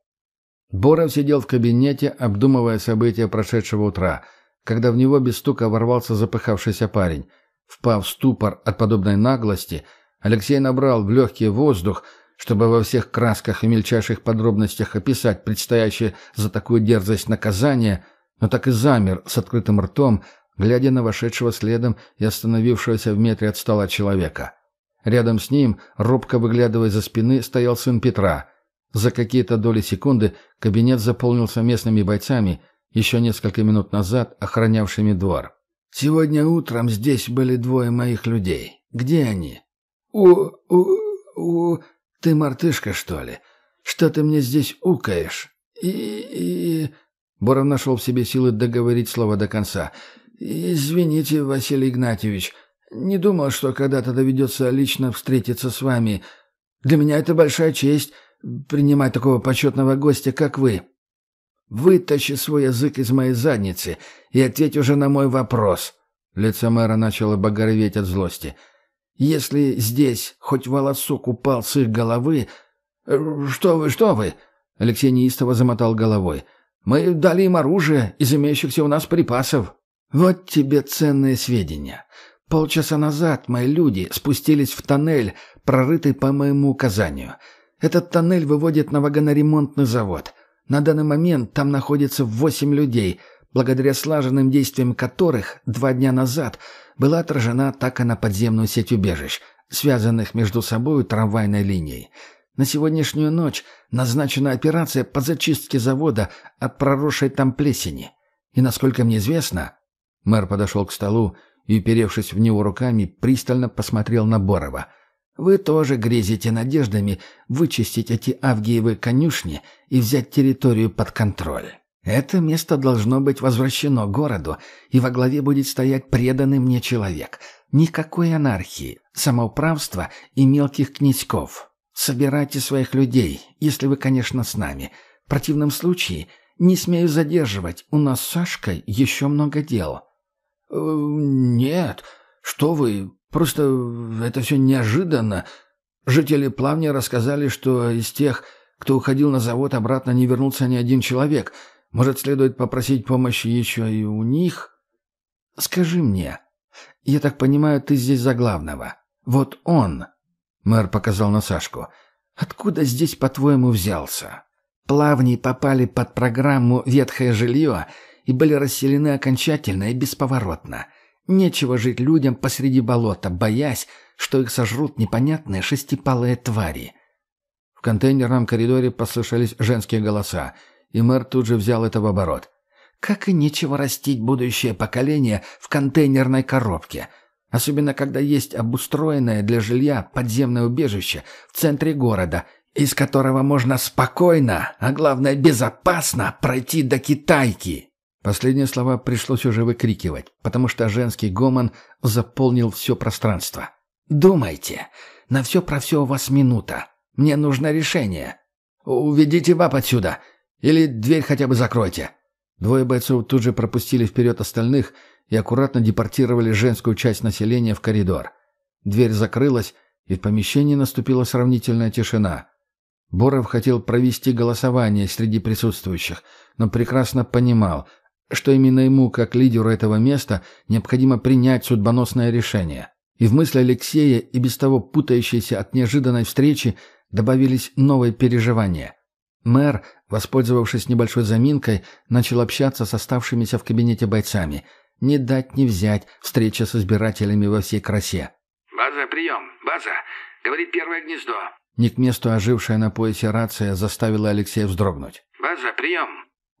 Боров сидел в кабинете, обдумывая события прошедшего утра, когда в него без стука ворвался запыхавшийся парень. Впав в ступор от подобной наглости, Алексей набрал в легкий воздух, чтобы во всех красках и мельчайших подробностях описать предстоящее за такую дерзость наказание, но так и замер с открытым ртом, глядя на вошедшего следом и остановившегося в метре от стола человека. Рядом с ним, робко выглядывая за спины, стоял сын Петра. За какие-то доли секунды кабинет заполнился местными бойцами, еще несколько минут назад охранявшими двор. «Сегодня утром здесь были двое моих людей. Где они?» «У... у... у... Ты мартышка, что ли? Что ты мне здесь укаешь? И... и...» Боров нашел в себе силы договорить слово до конца. «Извините, Василий Игнатьевич, не думал, что когда-то доведется лично встретиться с вами. Для меня это большая честь принимать такого почетного гостя, как вы. Вытащи свой язык из моей задницы и ответь уже на мой вопрос». Лицо мэра начало багроветь от злости. «Если здесь хоть волосок упал с их головы...» «Что вы, что вы?» Алексей неистово замотал головой. «Мы дали им оружие из имеющихся у нас припасов». «Вот тебе ценные сведения. Полчаса назад мои люди спустились в тоннель, прорытый по моему указанию. Этот тоннель выводит на вагоноремонтный завод. На данный момент там находится восемь людей, благодаря слаженным действиям которых два дня назад была отражена атака на подземную сеть убежищ, связанных между собой трамвайной линией. На сегодняшнюю ночь назначена операция по зачистке завода от проросшей там плесени. И, насколько мне известно, мэр подошел к столу и, уперевшись в него руками, пристально посмотрел на Борова. «Вы тоже грезите надеждами вычистить эти авгиевы конюшни и взять территорию под контроль. Это место должно быть возвращено городу, и во главе будет стоять преданный мне человек. Никакой анархии, самоуправства и мелких князьков. Собирайте своих людей, если вы, конечно, с нами. В противном случае не смею задерживать, у нас с Сашкой еще много дел». «Нет, что вы, просто это все неожиданно. Жители Плавня рассказали, что из тех, кто уходил на завод, обратно не вернулся ни один человек. Может, следует попросить помощи еще и у них?» «Скажи мне, я так понимаю, ты здесь за главного. Вот он...» Мэр показал на Сашку. «Откуда здесь, по-твоему, взялся?» Плавни попали под программу «Ветхое жилье» и были расселены окончательно и бесповоротно. Нечего жить людям посреди болота, боясь, что их сожрут непонятные шестипалые твари. В контейнерном коридоре послышались женские голоса, и мэр тут же взял это в оборот. Как и нечего растить будущее поколение в контейнерной коробке, особенно когда есть обустроенное для жилья подземное убежище в центре города, из которого можно спокойно, а главное безопасно пройти до Китайки. Последние слова пришлось уже выкрикивать, потому что женский гомон заполнил все пространство. «Думайте. На все про все у вас минута. Мне нужно решение. Уведите баб отсюда. Или дверь хотя бы закройте». Двое бойцов тут же пропустили вперед остальных и аккуратно депортировали женскую часть населения в коридор. Дверь закрылась, и в помещении наступила сравнительная тишина. Боров хотел провести голосование среди присутствующих, но прекрасно понимал, что именно ему, как лидеру этого места, необходимо принять судьбоносное решение. И в мысли Алексея, и без того путающейся от неожиданной встречи, добавились новые переживания. Мэр, воспользовавшись небольшой заминкой, начал общаться с оставшимися в кабинете бойцами. Не дать не взять встреча с избирателями во всей красе. «База, прием! База! Говорит первое гнездо!» Не к месту ожившая на поясе рация заставила Алексея вздрогнуть. «База, прием!»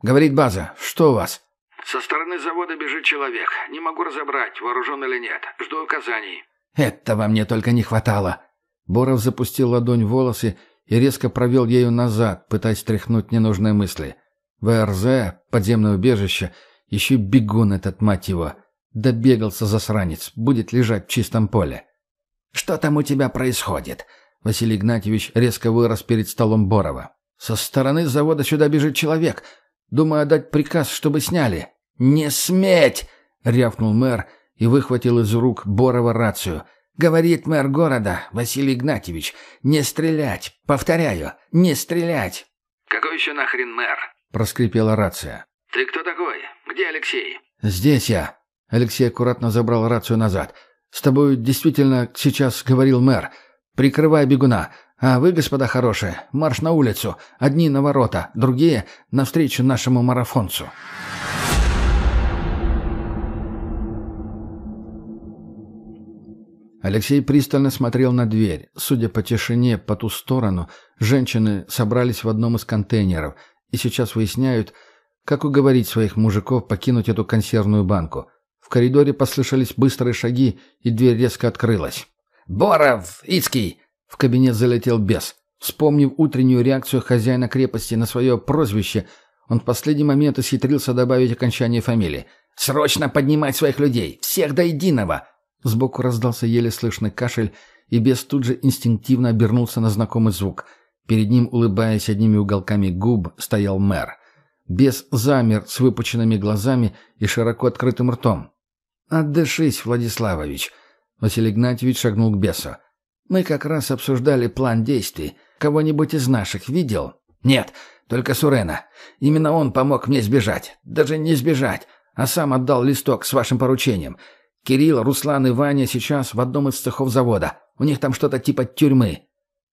«Говорит база, что у вас?» «Со стороны завода бежит человек. Не могу разобрать, вооружен или нет. Жду указаний». «Этого мне только не хватало». Боров запустил ладонь в волосы и резко провел ею назад, пытаясь стряхнуть ненужные мысли. ВРЗ, подземное убежище, еще бегун этот, мать его. Добегался засранец, будет лежать в чистом поле. «Что там у тебя происходит?» Василий Игнатьевич резко вырос перед столом Борова. «Со стороны завода сюда бежит человек. Думаю отдать приказ, чтобы сняли». «Не сметь!» — рявкнул мэр и выхватил из рук Борова рацию. «Говорит мэр города, Василий Игнатьевич, не стрелять! Повторяю, не стрелять!» «Какой еще нахрен мэр?» — проскрипела рация. «Ты кто такой? Где Алексей?» «Здесь я». Алексей аккуратно забрал рацию назад. «С тобой действительно сейчас говорил мэр. Прикрывай бегуна. А вы, господа хорошие, марш на улицу. Одни на ворота, другие — навстречу нашему марафонцу». Алексей пристально смотрел на дверь. Судя по тишине по ту сторону, женщины собрались в одном из контейнеров и сейчас выясняют, как уговорить своих мужиков покинуть эту консервную банку. В коридоре послышались быстрые шаги, и дверь резко открылась. «Боров! Ицкий!» В кабинет залетел бес. Вспомнив утреннюю реакцию хозяина крепости на свое прозвище, он в последний момент исхитрился добавить окончание фамилии. «Срочно поднимать своих людей! Всех до единого!» Сбоку раздался еле слышный кашель, и бес тут же инстинктивно обернулся на знакомый звук. Перед ним, улыбаясь одними уголками губ, стоял мэр. Бес замер с выпученными глазами и широко открытым ртом. «Отдышись, Владиславович!» Василий Игнатьевич шагнул к бесу. «Мы как раз обсуждали план действий. Кого-нибудь из наших видел?» «Нет, только Сурена. Именно он помог мне сбежать. Даже не сбежать, а сам отдал листок с вашим поручением. Кирилл, Руслан и Ваня сейчас в одном из цехов завода. У них там что-то типа тюрьмы.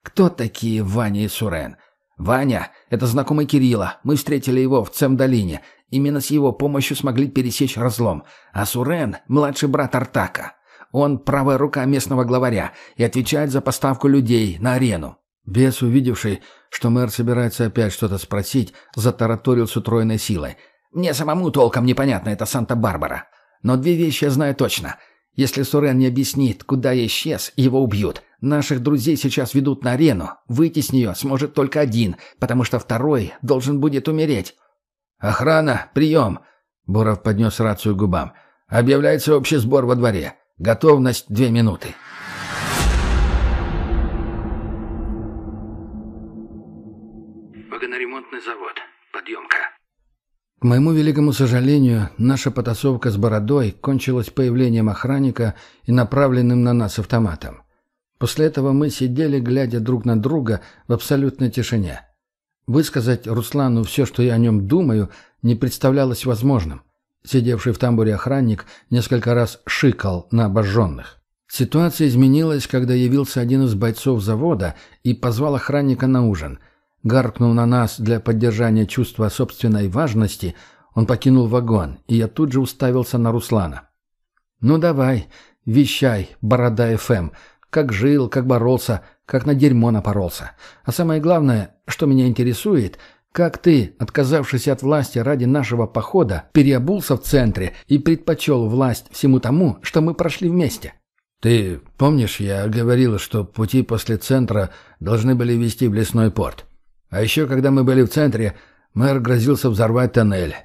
Кто такие Ваня и Сурен? Ваня — это знакомый Кирилла. Мы встретили его в Цемдолине. Именно с его помощью смогли пересечь разлом. А Сурен — младший брат Артака. Он правая рука местного главаря и отвечает за поставку людей на арену. Бес, увидевший, что мэр собирается опять что-то спросить, затараторил с утроенной силой. «Мне самому толком непонятно это Санта-Барбара. Но две вещи я знаю точно. Если Сурен не объяснит, куда я исчез, его убьют. Наших друзей сейчас ведут на арену. Выйти с нее сможет только один, потому что второй должен будет умереть. «Охрана, прием!» Буров поднес рацию к губам. «Объявляется общий сбор во дворе. Готовность две минуты». К моему великому сожалению, наша потасовка с бородой кончилась появлением охранника и направленным на нас автоматом. После этого мы сидели, глядя друг на друга в абсолютной тишине. Высказать Руслану все, что я о нем думаю, не представлялось возможным. Сидевший в тамбуре охранник несколько раз шикал на обожженных. Ситуация изменилась, когда явился один из бойцов завода и позвал охранника на ужин – Гаркнув на нас для поддержания чувства собственной важности, он покинул вагон, и я тут же уставился на Руслана. «Ну давай, вещай, борода ФМ, как жил, как боролся, как на дерьмо напоролся. А самое главное, что меня интересует, как ты, отказавшись от власти ради нашего похода, переобулся в центре и предпочел власть всему тому, что мы прошли вместе?» «Ты помнишь, я говорил, что пути после центра должны были вести в лесной порт?» А еще, когда мы были в центре, мэр грозился взорвать тоннель,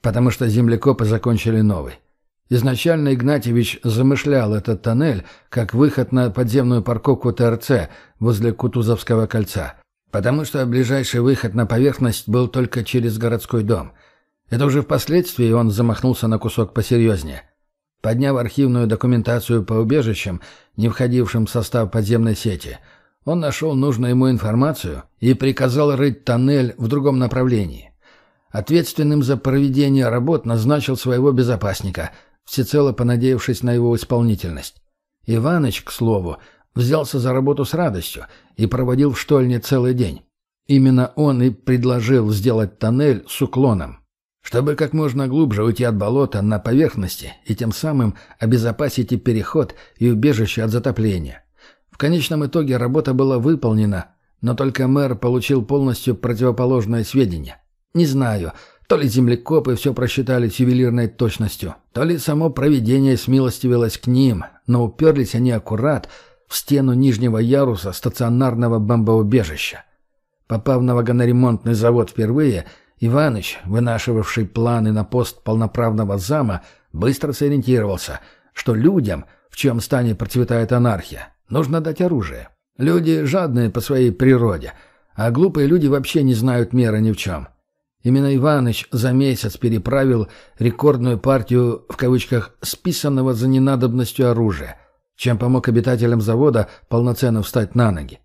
потому что землекопы закончили новый. Изначально Игнатьевич замышлял этот тоннель как выход на подземную парковку ТРЦ возле Кутузовского кольца, потому что ближайший выход на поверхность был только через городской дом. Это уже впоследствии он замахнулся на кусок посерьезнее. Подняв архивную документацию по убежищам, не входившим в состав подземной сети – он нашел нужную ему информацию и приказал рыть тоннель в другом направлении. Ответственным за проведение работ назначил своего безопасника, всецело понадеявшись на его исполнительность. Иваныч, к слову, взялся за работу с радостью и проводил в штольне целый день. Именно он и предложил сделать тоннель с уклоном, чтобы как можно глубже уйти от болота на поверхности и тем самым обезопасить и переход, и убежище от затопления. Конечном итоге работа была выполнена, но только мэр получил полностью противоположное сведения. Не знаю, то ли землекопы все просчитали с ювелирной точностью, то ли само проведение смилостивилось к ним, но уперлись они аккурат в стену нижнего яруса стационарного бомбоубежища. Попав на вагоноремонтный завод впервые, Иваныч, вынашивавший планы на пост полноправного зама, быстро сориентировался, что людям, в чьем стане процветает анархия, Нужно дать оружие. Люди жадные по своей природе, а глупые люди вообще не знают меры ни в чем. Именно Иваныч за месяц переправил рекордную партию, в кавычках, «списанного за ненадобностью оружия», чем помог обитателям завода полноценно встать на ноги.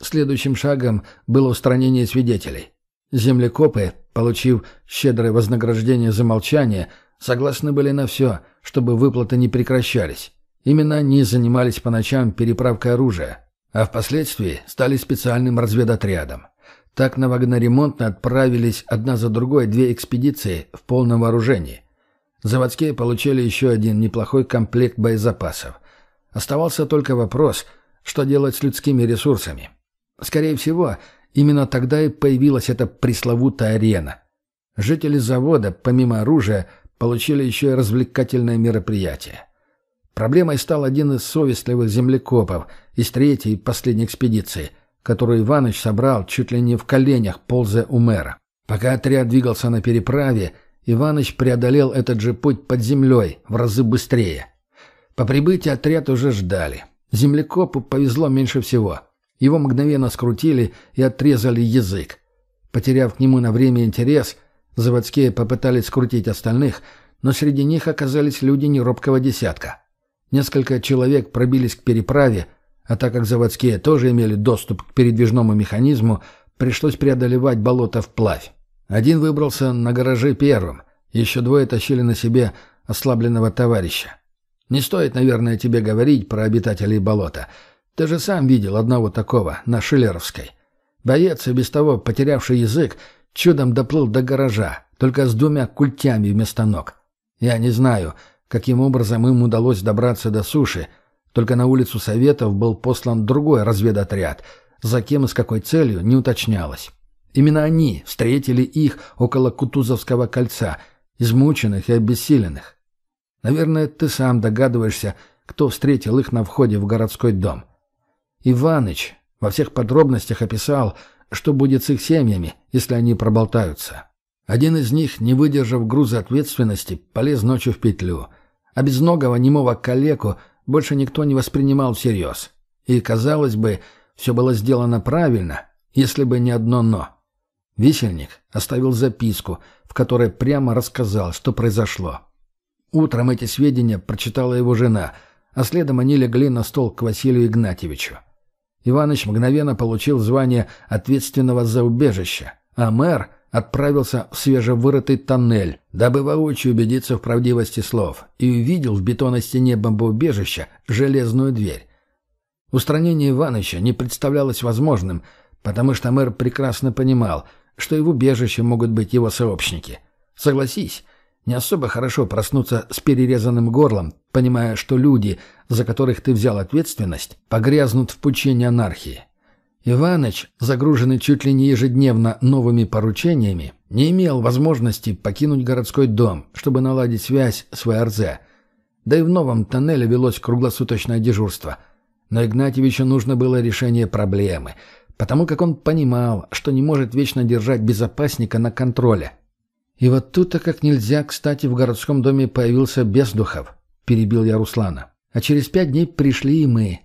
Следующим шагом было устранение свидетелей. Землекопы, получив щедрое вознаграждение за молчание, согласны были на все, чтобы выплаты не прекращались. Именно они занимались по ночам переправкой оружия, а впоследствии стали специальным разведотрядом. Так на вагоноремонтно отправились одна за другой две экспедиции в полном вооружении. Заводские получили еще один неплохой комплект боезапасов. Оставался только вопрос, что делать с людскими ресурсами. Скорее всего, именно тогда и появилась эта пресловутая арена. Жители завода, помимо оружия, получили еще и развлекательное мероприятие. Проблемой стал один из совестливых землекопов из третьей и последней экспедиции, которую Иваныч собрал чуть ли не в коленях, ползая у мэра. Пока отряд двигался на переправе, Иваныч преодолел этот же путь под землей в разы быстрее. По прибытии отряд уже ждали. Землекопу повезло меньше всего. Его мгновенно скрутили и отрезали язык. Потеряв к нему на время интерес, заводские попытались скрутить остальных, но среди них оказались люди неробкого десятка. Несколько человек пробились к переправе, а так как заводские тоже имели доступ к передвижному механизму, пришлось преодолевать болото вплавь. Один выбрался на гараже первым, еще двое тащили на себе ослабленного товарища. Не стоит, наверное, тебе говорить про обитателей болота. Ты же сам видел одного такого на Шиллеровской. Боец, и без того потерявший язык, чудом доплыл до гаража, только с двумя культями вместо ног. Я не знаю, каким образом им удалось добраться до суши. Только на улицу Советов был послан другой разведотряд, за кем и с какой целью не уточнялось. Именно они встретили их около Кутузовского кольца, измученных и обессиленных. Наверное, ты сам догадываешься, кто встретил их на входе в городской дом. Иваныч во всех подробностях описал, что будет с их семьями, если они проболтаются. Один из них, не выдержав груза ответственности, полез ночью в петлю — а безногого немого калеку больше никто не воспринимал всерьез. И, казалось бы, все было сделано правильно, если бы не одно «но». Висельник оставил записку, в которой прямо рассказал, что произошло. Утром эти сведения прочитала его жена, а следом они легли на стол к Василию Игнатьевичу. Иваныч мгновенно получил звание ответственного за убежище, а мэр — отправился в свежевырытый тоннель, дабы воочию убедиться в правдивости слов, и увидел в бетонной стене бомбоубежища железную дверь. Устранение Иваныча не представлялось возможным, потому что мэр прекрасно понимал, что и в убежище могут быть его сообщники. Согласись, не особо хорошо проснуться с перерезанным горлом, понимая, что люди, за которых ты взял ответственность, погрязнут в пучине анархии. Иваныч, загруженный чуть ли не ежедневно новыми поручениями, не имел возможности покинуть городской дом, чтобы наладить связь с ВРЗ. Да и в новом тоннеле велось круглосуточное дежурство. Но Игнатьевичу нужно было решение проблемы, потому как он понимал, что не может вечно держать безопасника на контроле. «И вот тут-то как нельзя, кстати, в городском доме появился Бездухов», — перебил я Руслана. «А через пять дней пришли и мы,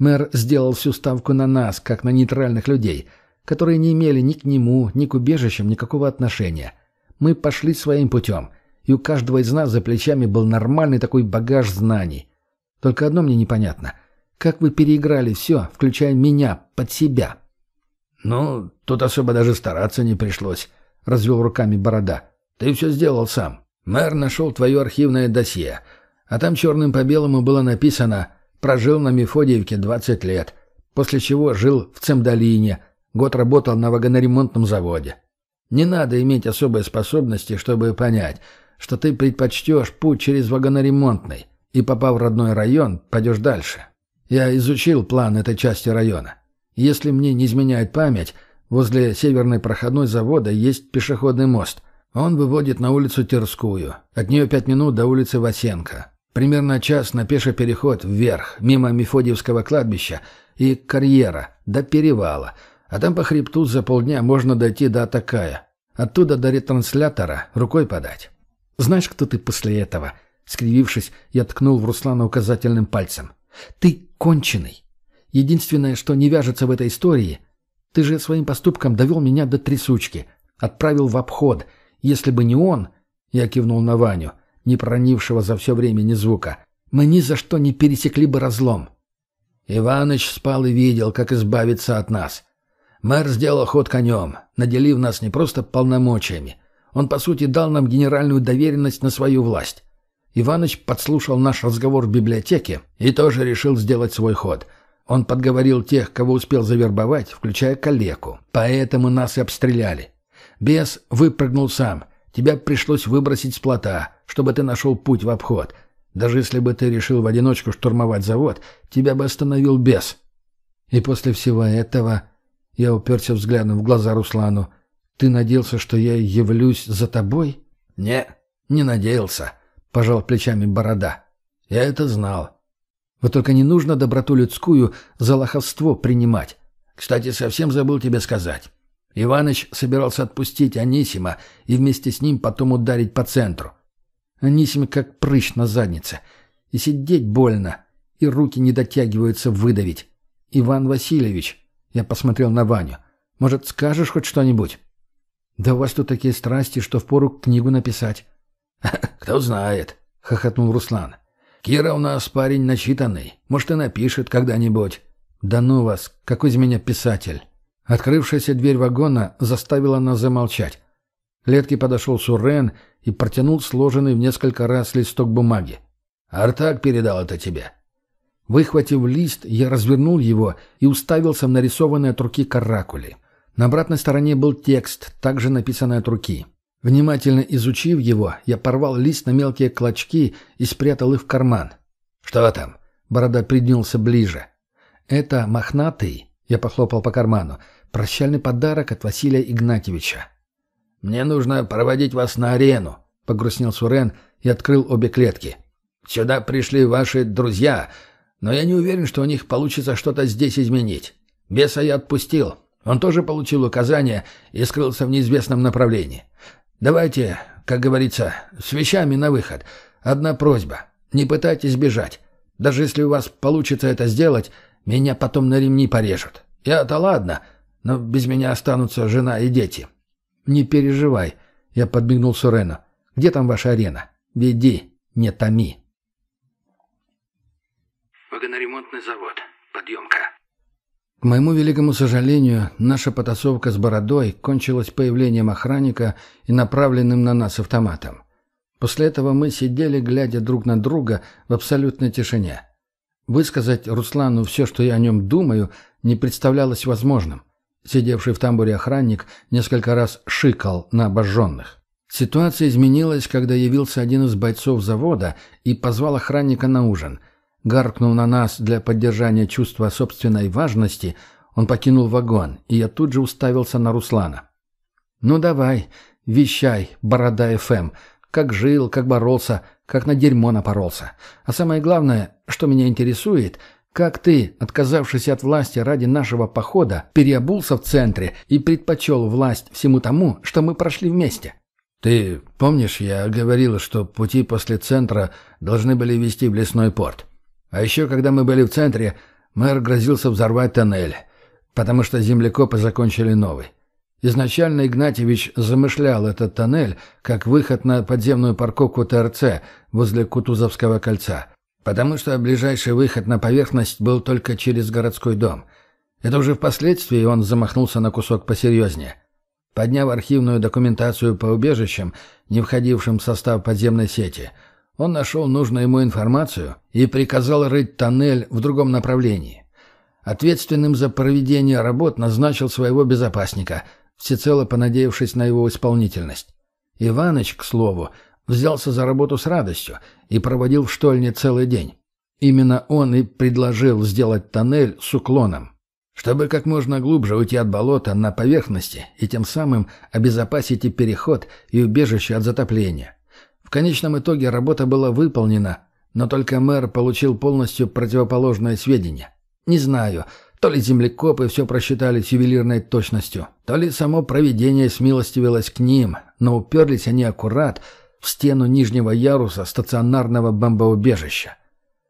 Мэр сделал всю ставку на нас, как на нейтральных людей, которые не имели ни к нему, ни к убежищам никакого отношения. Мы пошли своим путем, и у каждого из нас за плечами был нормальный такой багаж знаний. Только одно мне непонятно. Как вы переиграли все, включая меня, под себя?» «Ну, тут особо даже стараться не пришлось», — развел руками Борода. «Ты все сделал сам. Мэр нашел твое архивное досье, а там черным по белому было написано Прожил на Мефодиевке 20 лет, после чего жил в Цемдалине, год работал на вагоноремонтном заводе. Не надо иметь особой способности, чтобы понять, что ты предпочтешь путь через вагоноремонтный, и, попав в родной район, пойдешь дальше. Я изучил план этой части района. Если мне не изменяет память, возле северной проходной завода есть пешеходный мост. Он выводит на улицу Терскую. От нее пять минут до улицы Васенко. Примерно час на пеший переход вверх, мимо Мефодиевского кладбища и карьера, до перевала. А там по хребту за полдня можно дойти до Атакая. Оттуда до ретранслятора рукой подать. Знаешь, кто ты после этого? Скривившись, я ткнул в Руслана указательным пальцем. Ты конченый. Единственное, что не вяжется в этой истории, ты же своим поступком довел меня до трясучки, отправил в обход. Если бы не он, я кивнул на Ваню, не проникшего за все время ни звука, мы ни за что не пересекли бы разлом. Иваныч спал и видел, как избавиться от нас. Мэр сделал ход конем, наделив нас не просто полномочиями. Он, по сути, дал нам генеральную доверенность на свою власть. Иваныч подслушал наш разговор в библиотеке и тоже решил сделать свой ход. Он подговорил тех, кого успел завербовать, включая калеку. Поэтому нас и обстреляли. Бес выпрыгнул сам. Тебя пришлось выбросить с плота, чтобы ты нашел путь в обход. Даже если бы ты решил в одиночку штурмовать завод, тебя бы остановил бес. И после всего этого я уперся взглядом в глаза Руслану. «Ты надеялся, что я явлюсь за тобой?» «Не, не надеялся», — пожал плечами Борода. «Я это знал. Вот только не нужно доброту людскую за лоховство принимать. Кстати, совсем забыл тебе сказать. Иваныч собирался отпустить Анисима и вместе с ним потом ударить по центру. Анисим как прыщ на заднице. И сидеть больно, и руки не дотягиваются выдавить. Иван Васильевич, я посмотрел на Ваню. «Может, скажешь хоть что-нибудь?» «Да у вас тут такие страсти, что впору книгу написать». «Кто знает», — хохотнул Руслан. «Кира у нас парень начитанный. Может, и напишет когда-нибудь». «Да ну вас, какой из меня писатель?» Открывшаяся дверь вагона заставила нас замолчать. К клетке подошел Сурен и протянул сложенный в несколько раз листок бумаги. «Артак передал это тебе». Выхватив лист, я развернул его и уставился в нарисованные от руки каракули. На обратной стороне был текст, также написанный от руки. Внимательно изучив его, я порвал лист на мелкие клочки и спрятал их в карман. «Что там?» Борода придвинулся ближе. «Это мохнатый», — я похлопал по карману, — «прощальный подарок от Василия Игнатьевича». «Мне нужно проводить вас на арену», — погрустнел Сурен и открыл обе клетки. «Сюда пришли ваши друзья, но я не уверен, что у них получится что-то здесь изменить. Беса я отпустил. Он тоже получил указание и скрылся в неизвестном направлении. Давайте, как говорится, с вещами на выход. Одна просьба. Не пытайтесь бежать. Даже если у вас получится это сделать, меня потом на ремни порежут. Я-то ладно, но без меня останутся жена и дети. Не переживай, я подмигнул Сурену. Где там ваша арена? Веди, не томи. Вагоноремонтный завод. Подъемка. К моему великому сожалению, наша потасовка с бородой кончилась появлением охранника и направленным на нас автоматом. После этого мы сидели, глядя друг на друга в абсолютной тишине. Высказать Руслану все, что я о нем думаю, не представлялось возможным. Сидевший в тамбуре охранник несколько раз шикал на обожженных. Ситуация изменилась, когда явился один из бойцов завода и позвал охранника на ужин – Гаркнув на нас для поддержания чувства собственной важности, он покинул вагон, и я тут же уставился на Руслана. «Ну давай, вещай, борода ФМ, как жил, как боролся, как на дерьмо напоролся. А самое главное, что меня интересует, как ты, отказавшись от власти ради нашего похода, переобулся в центре и предпочел власть всему тому, что мы прошли вместе?» «Ты помнишь, я говорил, что пути после центра должны были вести в лесной порт?» А еще, когда мы были в центре, мэр грозился взорвать тоннель, потому что землекопы закончили новый. Изначально Игнатьевич замышлял этот тоннель как выход на подземную парковку ТРЦ возле Кутузовского кольца, потому что ближайший выход на поверхность был только через городской дом. Это уже впоследствии он замахнулся на кусок посерьезнее. Подняв архивную документацию по убежищам, не входившим в состав подземной сети – он нашел нужную ему информацию и приказал рыть тоннель в другом направлении. Ответственным за проведение работ назначил своего безопасника, всецело понадеявшись на его исполнительность. Иваныч, к слову, взялся за работу с радостью и проводил в штольне целый день. Именно он и предложил сделать тоннель с уклоном, чтобы как можно глубже уйти от болота на поверхности и тем самым обезопасить и переход, и убежище от затопления. В конечном итоге работа была выполнена, но только мэр получил полностью противоположное сведения. Не знаю, то ли землекопы все просчитали с ювелирной точностью, то ли само провидение смилостивилось к ним, но уперлись они аккурат в стену нижнего яруса стационарного бомбоубежища.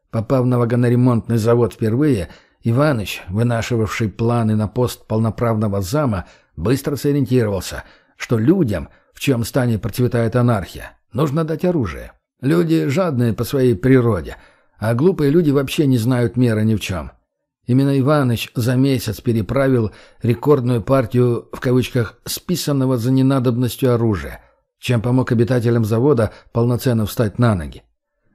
Попав на вагоноремонтный завод впервые, Иваныч, вынашивавший планы на пост полноправного зама, быстро сориентировался, что людям, в чьем стане процветает анархия, Нужно дать оружие. Люди жадные по своей природе, а глупые люди вообще не знают меры ни в чем. Именно Иваныч за месяц переправил рекордную партию, в кавычках, «списанного за ненадобностью оружия», чем помог обитателям завода полноценно встать на ноги.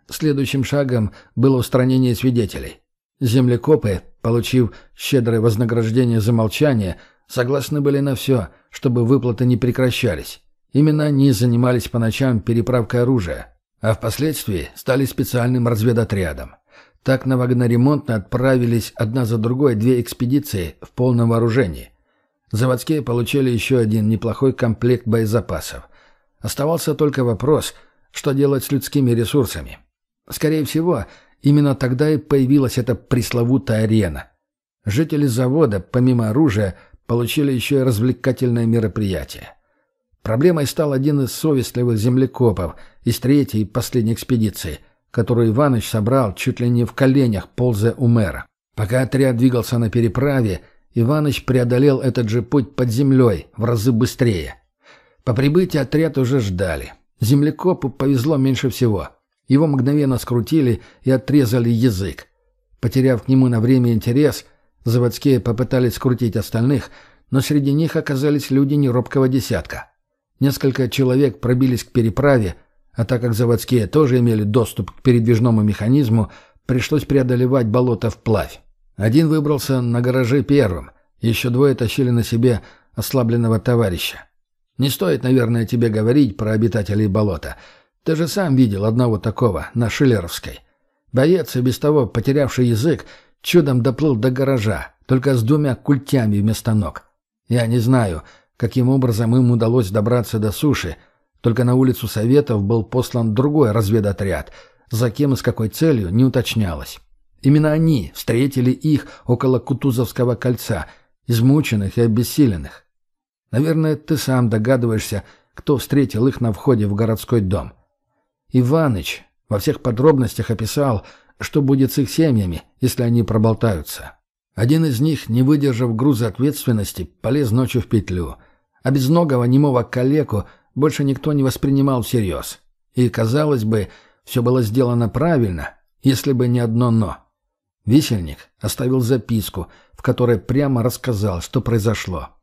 Следующим шагом было устранение свидетелей. Землекопы, получив щедрое вознаграждение за молчание, согласны были на все, чтобы выплаты не прекращались. Именно они занимались по ночам переправкой оружия, а впоследствии стали специальным разведотрядом. Так на вагоноремонтно отправились одна за другой две экспедиции в полном вооружении. Заводские получили еще один неплохой комплект боезапасов. Оставался только вопрос, что делать с людскими ресурсами. Скорее всего, именно тогда и появилась эта пресловутая арена. Жители завода, помимо оружия, получили еще и развлекательное мероприятие. Проблемой стал один из совестливых землекопов из третьей и последней экспедиции – которую Иваныч собрал чуть ли не в коленях, ползая у мэра. Пока отряд двигался на переправе, Иваныч преодолел этот же путь под землей в разы быстрее. По прибытии отряд уже ждали. Землекопу повезло меньше всего. Его мгновенно скрутили и отрезали язык. Потеряв к нему на время интерес, заводские попытались скрутить остальных, но среди них оказались люди неробкого десятка. Несколько человек пробились к переправе, а так как заводские тоже имели доступ к передвижному механизму, пришлось преодолевать болото вплавь. Один выбрался на гараже первым, еще двое тащили на себе ослабленного товарища. Не стоит, наверное, тебе говорить про обитателей болота. Ты же сам видел одного такого на Шиллеровской. Боец, и без того потерявший язык, чудом доплыл до гаража, только с двумя культями вместо ног. Я не знаю, каким образом им удалось добраться до суши, только на улицу Советов был послан другой разведотряд, за кем и с какой целью не уточнялось. Именно они встретили их около Кутузовского кольца, измученных и обессиленных. Наверное, ты сам догадываешься, кто встретил их на входе в городской дом. Иваныч во всех подробностях описал, что будет с их семьями, если они проболтаются. Один из них, не выдержав груза ответственности, полез ночью в петлю, а безногого немого калеку больше никто не воспринимал всерьез. И, казалось бы, все было сделано правильно, если бы не одно «но». Висельник оставил записку, в которой прямо рассказал, что произошло.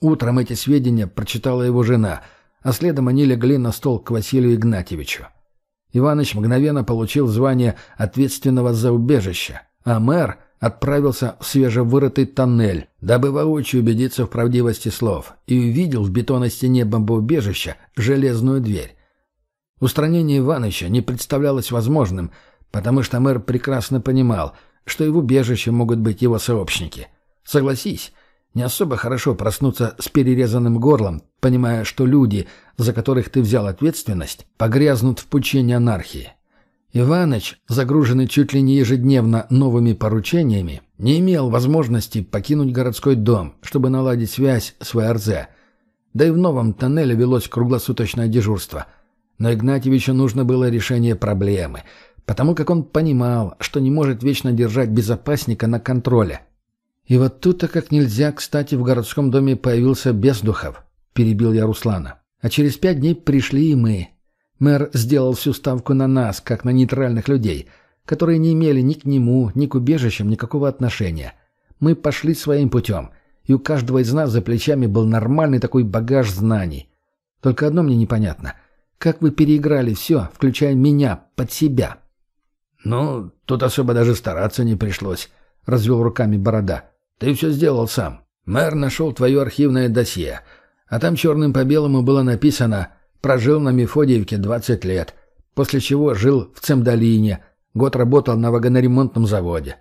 Утром эти сведения прочитала его жена, а следом они легли на стол к Василию Игнатьевичу. Иваныч мгновенно получил звание ответственного за убежище, а мэр отправился в свежевырытый тоннель, дабы воочию убедиться в правдивости слов, и увидел в бетонной стене бомбоубежища железную дверь. Устранение Иваныча не представлялось возможным, потому что мэр прекрасно понимал, что и в убежище могут быть его сообщники. Согласись, не особо хорошо проснуться с перерезанным горлом, понимая, что люди, за которых ты взял ответственность, погрязнут в пучине анархии. Иваныч, загруженный чуть ли не ежедневно новыми поручениями, не имел возможности покинуть городской дом, чтобы наладить связь с ВРЗ. Да и в новом тоннеле велось круглосуточное дежурство. Но Игнатьевичу нужно было решение проблемы, потому как он понимал, что не может вечно держать безопасника на контроле. И вот тут-то как нельзя, кстати, в городском доме появился Бездухов, перебил я Руслана. А через пять дней пришли и мы, Мэр сделал всю ставку на нас, как на нейтральных людей, которые не имели ни к нему, ни к убежищам никакого отношения. Мы пошли своим путем, и у каждого из нас за плечами был нормальный такой багаж знаний. Только одно мне непонятно. Как вы переиграли все, включая меня, под себя?» «Ну, тут особо даже стараться не пришлось», — развел руками Борода. «Ты все сделал сам. Мэр нашел твое архивное досье, а там черным по белому было написано Прожил на Мефодиевке 20 лет, после чего жил в Цемдолине, год работал на вагоноремонтном заводе.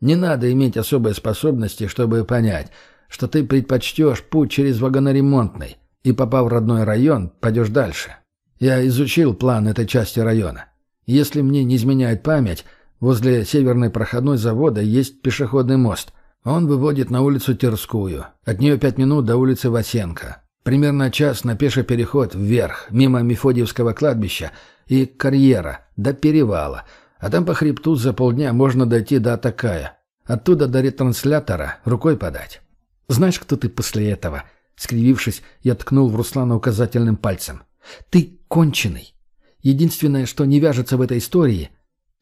Не надо иметь особой способности, чтобы понять, что ты предпочтешь путь через вагоноремонтный и, попав в родной район, пойдешь дальше. Я изучил план этой части района. Если мне не изменяет память, возле северной проходной завода есть пешеходный мост. Он выводит на улицу Терскую. От нее пять минут до улицы Васенко. Примерно час на пеший переход вверх, мимо Мефодиевского кладбища и карьера, до перевала. А там по хребту за полдня можно дойти до Атакая. Оттуда до ретранслятора рукой подать. Знаешь, кто ты после этого? Скривившись, я ткнул в Руслана указательным пальцем. Ты конченый. Единственное, что не вяжется в этой истории,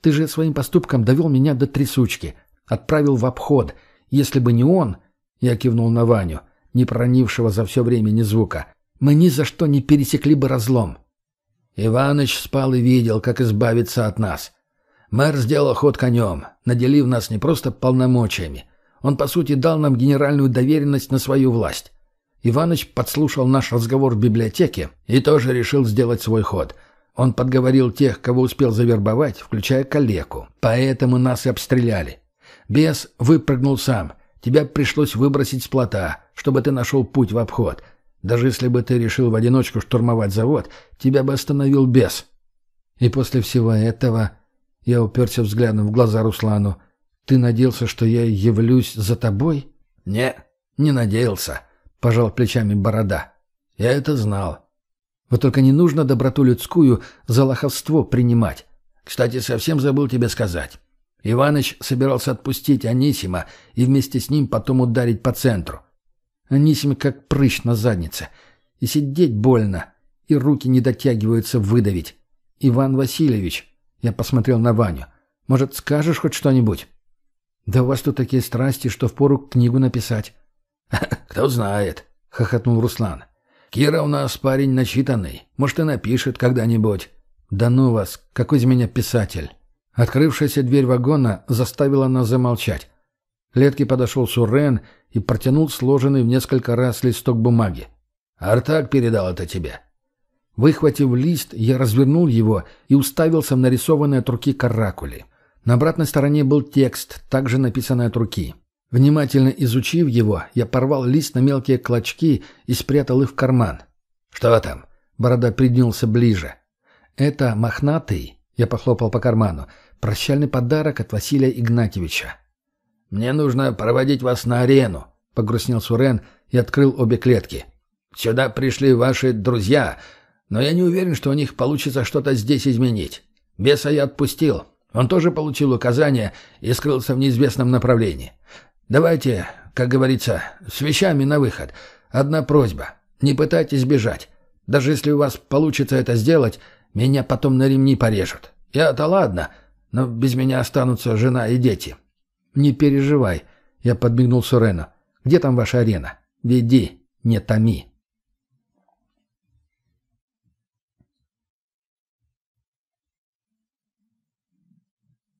ты же своим поступком довел меня до трясучки. Отправил в обход. Если бы не он, я кивнул на Ваню, не проронившего за все время ни звука, мы ни за что не пересекли бы разлом. Иваныч спал и видел, как избавиться от нас. Мэр сделал ход конем, наделив нас не просто полномочиями. Он, по сути, дал нам генеральную доверенность на свою власть. Иваныч подслушал наш разговор в библиотеке и тоже решил сделать свой ход. Он подговорил тех, кого успел завербовать, включая калеку. Поэтому нас и обстреляли. Бес выпрыгнул сам. Тебя пришлось выбросить с плота, чтобы ты нашел путь в обход. Даже если бы ты решил в одиночку штурмовать завод, тебя бы остановил бес. И после всего этого я уперся взглядом в глаза Руслану. «Ты надеялся, что я явлюсь за тобой?» «Не, не надеялся», — пожал плечами Борода. «Я это знал. Вот только не нужно доброту людскую за лоховство принимать. Кстати, совсем забыл тебе сказать. Иваныч собирался отпустить Анисима и вместе с ним потом ударить по центру. Анисим как прыщ на заднице. И сидеть больно, и руки не дотягиваются выдавить. Иван Васильевич, я посмотрел на Ваню. «Может, скажешь хоть что-нибудь?» «Да у вас тут такие страсти, что впору книгу написать». «Кто знает», — хохотнул Руслан. «Кира у нас парень начитанный. Может, и напишет когда-нибудь». «Да ну вас, какой из меня писатель?» Открывшаяся дверь вагона заставила нас замолчать. К клетке подошел Сурен и протянул сложенный в несколько раз листок бумаги. «Артак передал это тебе. Выхватив лист, я развернул его и уставился в нарисованные от руки каракули. На обратной стороне был текст, также написанный от руки. Внимательно изучив его, я порвал лист на мелкие клочки и спрятал их в карман. «Что там?» Борода придвинулся ближе. «Это мохнатый», — я похлопал по карману, — «прощальный подарок от Василия Игнатьевича». «Мне нужно проводить вас на арену», — погрустнел Сурен и открыл обе клетки. «Сюда пришли ваши друзья, но я не уверен, что у них получится что-то здесь изменить. Беса я отпустил. Он тоже получил указание и скрылся в неизвестном направлении. Давайте, как говорится, с вещами на выход. Одна просьба. Не пытайтесь бежать. Даже если у вас получится это сделать, меня потом на ремни порежут. Я-то ладно, но без меня останутся жена и дети. Не переживай, я подмигнул Сурену. Где там ваша арена? Веди, не томи.